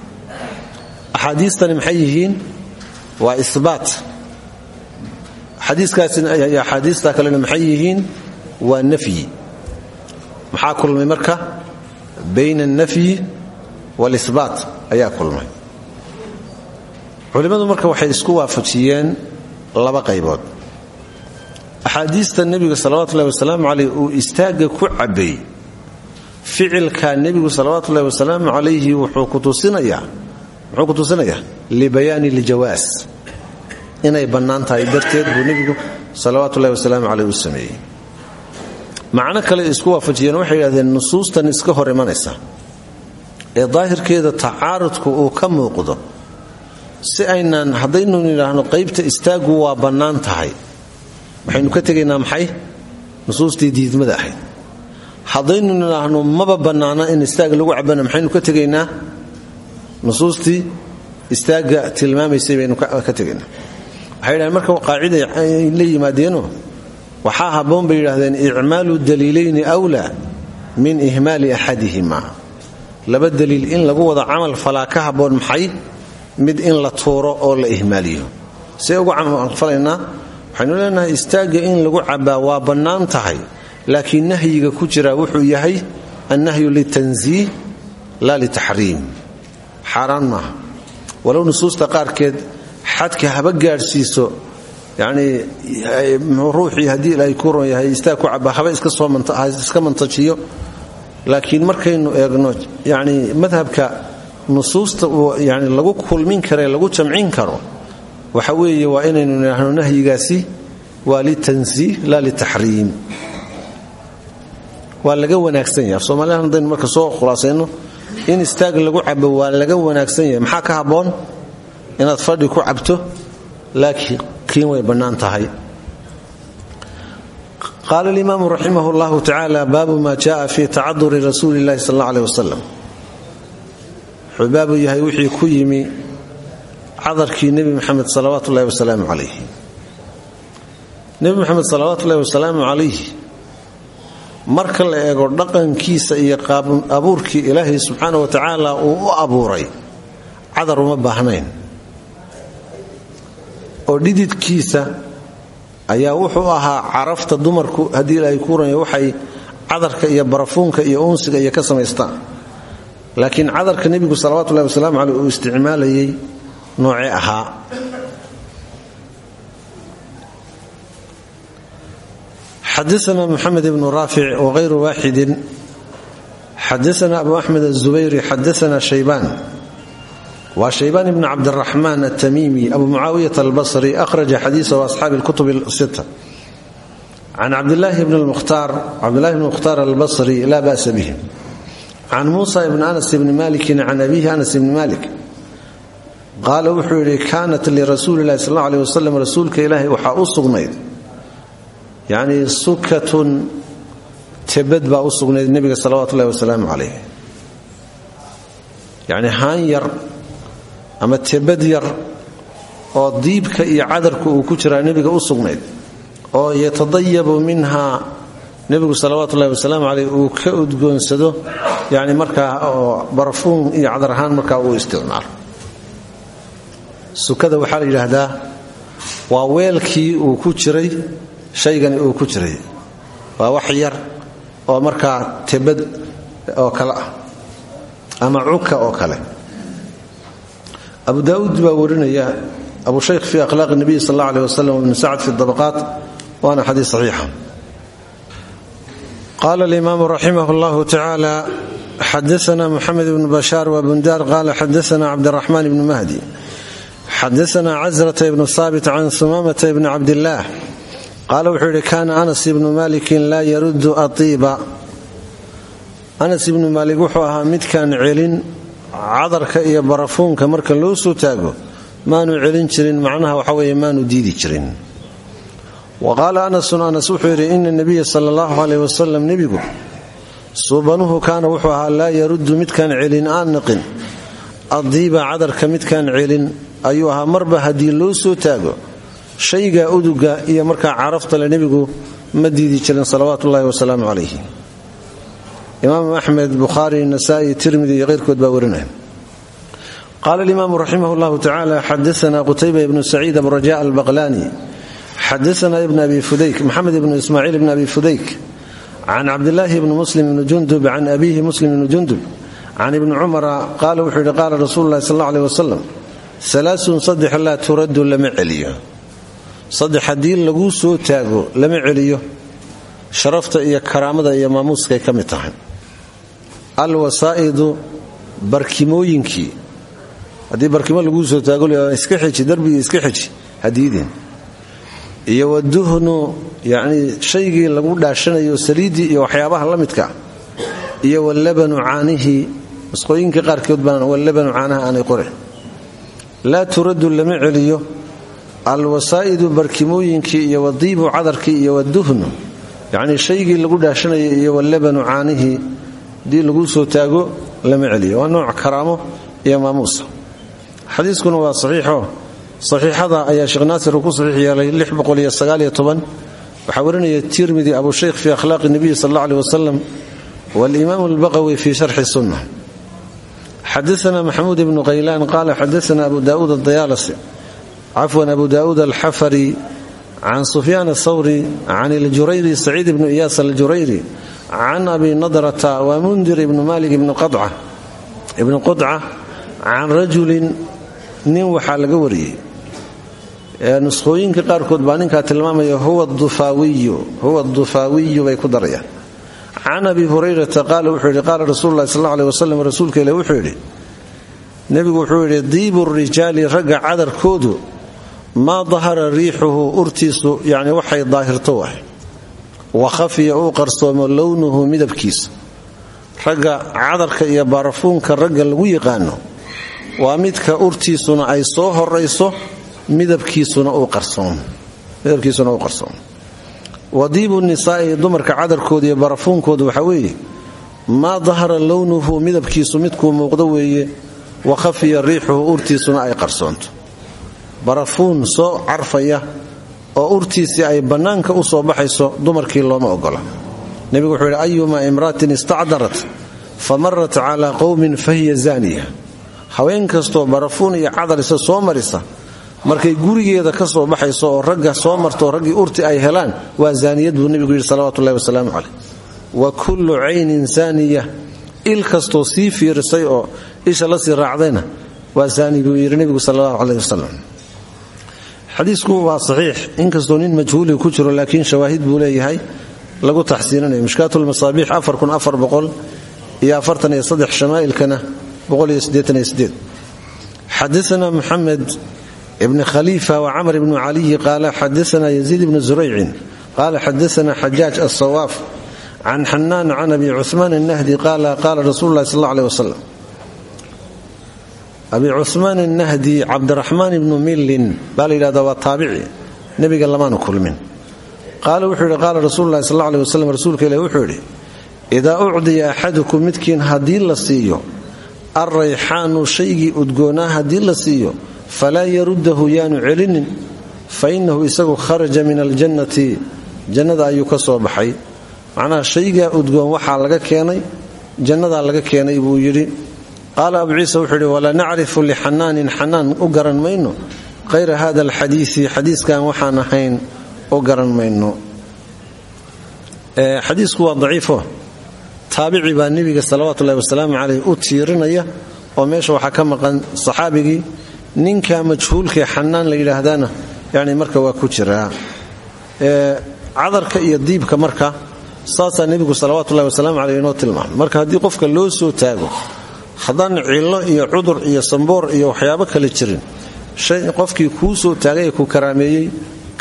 axaadiistani maxay yihiin? Waa isbaat axaadiista kalena maxay yihiin? Waa nafyi. Maxaa kulmay marka? Bayna alnafyi walisbaat ayaa kulmay. Culimmadu marka waxay isku waafajiyeen laba qaybood. Axaadiista nebiga salawatullahi wasalaamu caleyh uu istaagga ku cabbay ficilka nebigu salawatullahi wasalaamu calayhi wuxuu kutusinayaa libayaani ljawaas inay bannaan darteed buu nebigu salawaatullahi wasalaamu caleyh u sameeyey. Macno kale isku waafajiyeen waxay yidhahdeen nusuustan iska hor imanaysa ee daahirkeeda tacaarudku uu ka muuqdo si aynaan haddaynu nidhaahno qaybta istaaggu waa bannaan tahay. Waxaynu ka tegaynaa maxay? Nusuustii diidmada ahayd. Haddaynu nidhaahno maba bannaana in istaag lagu cabana maxaynu ka tegaynaa? Nusuustii istaagga tilmaamaysay baynu ka tegaynaa waxay yidhahdeen marka qaacida ay la yimaadeenoo waxaa habboon bay yidhahdeen icmaalu daliilayni wlaa min ihmaali axadihima laba daliil in lagu wada camal falaa ka habboon maxay? Mid in la tuuro oo la ihmaaliyo. See ugu camalfalaynaa waxaynu leenahay istaagga in lagu cabbaa waa bannaan tahay laakiin nahyiga ku jira wuxuu yahay annahyu litanziih laa litaxriim. Xaaraan maaha. Walow nusuusta qaarkeed xadka haba gaadhsiiso yanii ruuxii haddii ilaahay ku ron yahay istaag ku cabba haba iska mantajiyo. Laakiin markaynu eegno yani madhabka nusuusta yani lagu kulmin kare lagu jamcin karo waxa weeye waa inaynu nidhaahno nahyigaasi waa litansiih laa litaxriim waa laga wanaagsan yahay. Af marka soo khulaasayno in istaag lagu cabo waa laga wanaagsan yahay. Maxaa ka habboon inaad fadhi ku cabto laakiin kiin way bannaan tahay. Qaala alimaamu raximah allahu tacaala baabu maa jaaa fii tacaduri rasuuli illahi sal alla aleh wasalam wuxuu baabu yahay wixii ku yimi cadarkii nebi maxamed salawaatu ullahi wasalaamu calayh nebi maxamed salawaatu ullahi wasalaamu calayh marka la eego dhaqankiisa iyo qaab abuurkii ilaahay subxaana wa tacaala uu u abuuray cadar uma baahnayn oo dhididkiisa ayaa wuxuu ahaa carafta dumarku haddii ilaahay ku ranya waxay cadarka iyo barafuunka iyo unsiga iyo ka samaystaan. Laakiin cadarka nebigu salawatullahi wasalaamu caleyh uu isticmaalayay noocee ahaa. Xadaana muxamed ibnu raafic wغayru waaxidin. Xadaana abu axmed aلzubayri xadaana shaybaan waa shaybaan ibn cabdiraxmaan atamiimi abu mucaawiyat albasri akhraja xadiisahu asxaabi lkutub sita can cabdilaahi bn mukhtaar albasri laa ba'sa bih can muusa ibn anas ibni malikin can abiihi anas ibni malik qaala wuxuu yidhi kaanat lirasuuli lahi sal aleh wasalam rasuulka ilaahay waxaa u sugnayd. Yacnii sukatun tebad baa u sugnayd nebiga salawatu ullahi wasalaamu calayh yacni haan yar ama tebad yar oo diibka iyo cadarka uu ku jiraa nebiga u sugnayd oo yatadayabu minhaa nebigu salawaatu ullahi wasalaamu caleyh uu ka udgoonsado yani markaa oo barfuum iyo cadar ahaan markaa uu isticmaalo. Sukada waxaa la yidhaahdaa waa weelkii uu ku jiray shaygani uu ku jiray. Waa wax yar oo markaa tebad oo kale ah ama cuka oo kale abu daauud baa warinaya abu shaykh fi akhlaaqi nabiy sal alla aleh wasalam ibnu sacd fi dabaqaat waana xadiis saxiixa. Qala alimaamu raximah llahu tacaala xadaana muxamed ibnu bashaar wabundaar qala xadaana cabdiraxmaan ibnu mahdi xadaana casrata ibnu haabit can sumamata ibni cabdillaah qaala wuxuu yidhi kaana anas ibnu malikin laa yaruddu atiiba. Anas ibnu maalik wuxuu ahaa midkaan celin cadarka iyo barafuunka marka loo soo taago maanu celin jirin macnaha waxa weeye maanu diidi jirin. Wa qaala anasun anas wuxuu yidhi ina nabiya sala allahu aleyh wasalam nebigu suubanuhu kaana wuxuu ahaa laa yaruddu midkaan celin aan niqin adiiba cadarka midkaan celin ayuu ahaa marba haddii loo soo taago shayga uduga iyo markaa caraftale nebigu ma diidi jirin salawaatu ullahi wasalaamu calayhi imaamu axmed bukhaari nasaai tirmidi iyo keyrkood baa warinaya. Qaala alimaamu raximah llahu tacala xadaana qutayba ibnu saciid aburaja albaqlani xadaana ibn abi fudayk maxamed ibnu ismaaciil ibn abi fudayk can cabdilaahi ibni muslim ibni jundub can abiihi muslim ibni jundub can ibni cumara qaala wuxuu yidhi qaala rasuulu lahi sal aleh wasalam alaasun saddex laa turaddu lama celiyo. Saddex haddii laguu soo taago lama celiyo sharafta iyo karaamada iyo maamuuskay ka mid alwasaa'idu barkimooyinkii. Haddii barkimo laguu soo taago iska xiji darbigii iska xiji hadiidin. Iyo waduhnu yacnii shaygii lagu dhaashanayo saliiddii iyo waxyaabaha la midka. Iyo wallabanu caanihii masqooyinkii qaarkood baan wallabanu caanaha aanay qorin laa turaddu lama celiyo alwasaa'idu barkimooyinkii iyo wadiibu cadarkii iyo waduhnu yacnii shaygii lagu dhaashanayay iyo wallabanu caanihii haddii laguu soo taago lama celiyo. Waa nooc karaamo iyo maamuusa xadiiskuna waa saxiixo. Saxiixada ayaa sheekh naasir ku saxiix yeelay waxaa warinaya tirmidi abushaykh fi akhlaaqi nabiyi sal alla aleh wasalam walimaam albaqawi fi sharxi sunna xadaana maxamuud ibnu qaylaan qaala xadaana abu daauud adayaalasi cafwan abu daauud alxafari can sufyaan athawri can iljurayri saciid ibnu iyaas aljurayri can abi nadrata wa mundir ibnu malik ibnu qudca can rajulin nin waxaa laga wariyey nuskhooyinka qaarkood baa ninkaa tilmaamaya huwa dufaawiyu bay ku darayaan can abi hurayrata qaala wuxuu yidhi qaala rasuulu lahi sal aleh wasalam rasuulka ile wuxuu yidhi nebigu wuxuu yidhi diibu rijaali ragga cadarkoodu maa dahara riixuhu urtiisu yacni waxay daahirto wa khafiya uu qarsoomo lownuhu midabkiisa. Ragga cadarka iyo barafuunka ragga lagu yaqaano waa midka urtiisuna ay soo horayso midabkiisuna uu qarsoon wadiibu nisaa'i dumarka cadarkooda iyo barafuunkooda waxaa weeye maa dahara lownuhu midabkiisu midkuu muuqdo weeye wa khafiya riixuhu urtiisuna ay qarsoonto. Barafuun soo oo urtiisii ay bannaanka u soo baxayso dumarkii looma ogola. Nebigu wuxuu yidhi ayumaa imra'atin istacdarat fa marat calaa qowmin fahiya zaaniya. Haween kastoo barafuun iyo cadar isa soo marisa markay gurigeeda ka soo baxayso oo ragga soo marto raggii urti ay helaan waa zaaniyad buu nebigu yidhi salawatullahi wasalaamu caleyh wa kullu caynin saaniya il kastoo sii fiirisay oo isha la sii raacdayna waa saani buu yidhi nebigu sal allahu caleyh wasalam xadiisku waa saxiix. Inkastoo nin majhuuli ku jiro laakiin shawaahid buu leeyahay lagu taxsiininayo mishkaatulmasaabiix iyo shamaa'ilkana xadaana muxamed ibni khaliifa wacamr ibnu caliyi qaala xadaana yaziid ibni zuraycin qaala xadaana xajaaj asawaaf can xanaan can abi cumaan annahdi qaala qaala rasuulu lahi sal aleh wasalam abi cumaan annahdi cabdiraxmaan ibnu millin. Baa la yidhahda waa taabici. Nebiga lamaanu kulmin. Qaala wuxuu yidhi qaala rasuulu lahi sal aleh wasalam rasuulka ilah wuxuu yidhi idaa ucdiya axadukum midkiin haddii la siiyo alrayxaanu shaygii udgoonaa haddii la siiyo falaa yaruddahu yaanu celinin fa innahu isagu kharaja min aljannati. Jannada ayuu ka soo baxay. Macnaha shaygaa udgoon waxaa laga keenay jannadaa laga keenay buu yidhi qaala abu ciisa wuxuu yidhi walaa nacrifu lixanaanin xanaan u garan mayno hayra hada alxadiisi xadiiskan waxaan ahayn u garan mayno xadiisku waa daciifo taabici baa nebiga salawatullahi wasalaamu caleyh u tiirinaya oo meesha waxaa ka maqan saxaabigii ninka majhuulkae xanaan la yidhaahdana yani marka waa ku jiraa cadarka iyo diibka marka saasaa nebigu marka haddii qofka loo soo taago haddaan cillo iyo cudur iyo samboor iyo waxyaabo kale jirin shay qofkii kuu soo taagay ee ku karaameeyey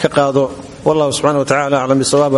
ka qaado. Wallahu subxana wa tacala aclam bisawaab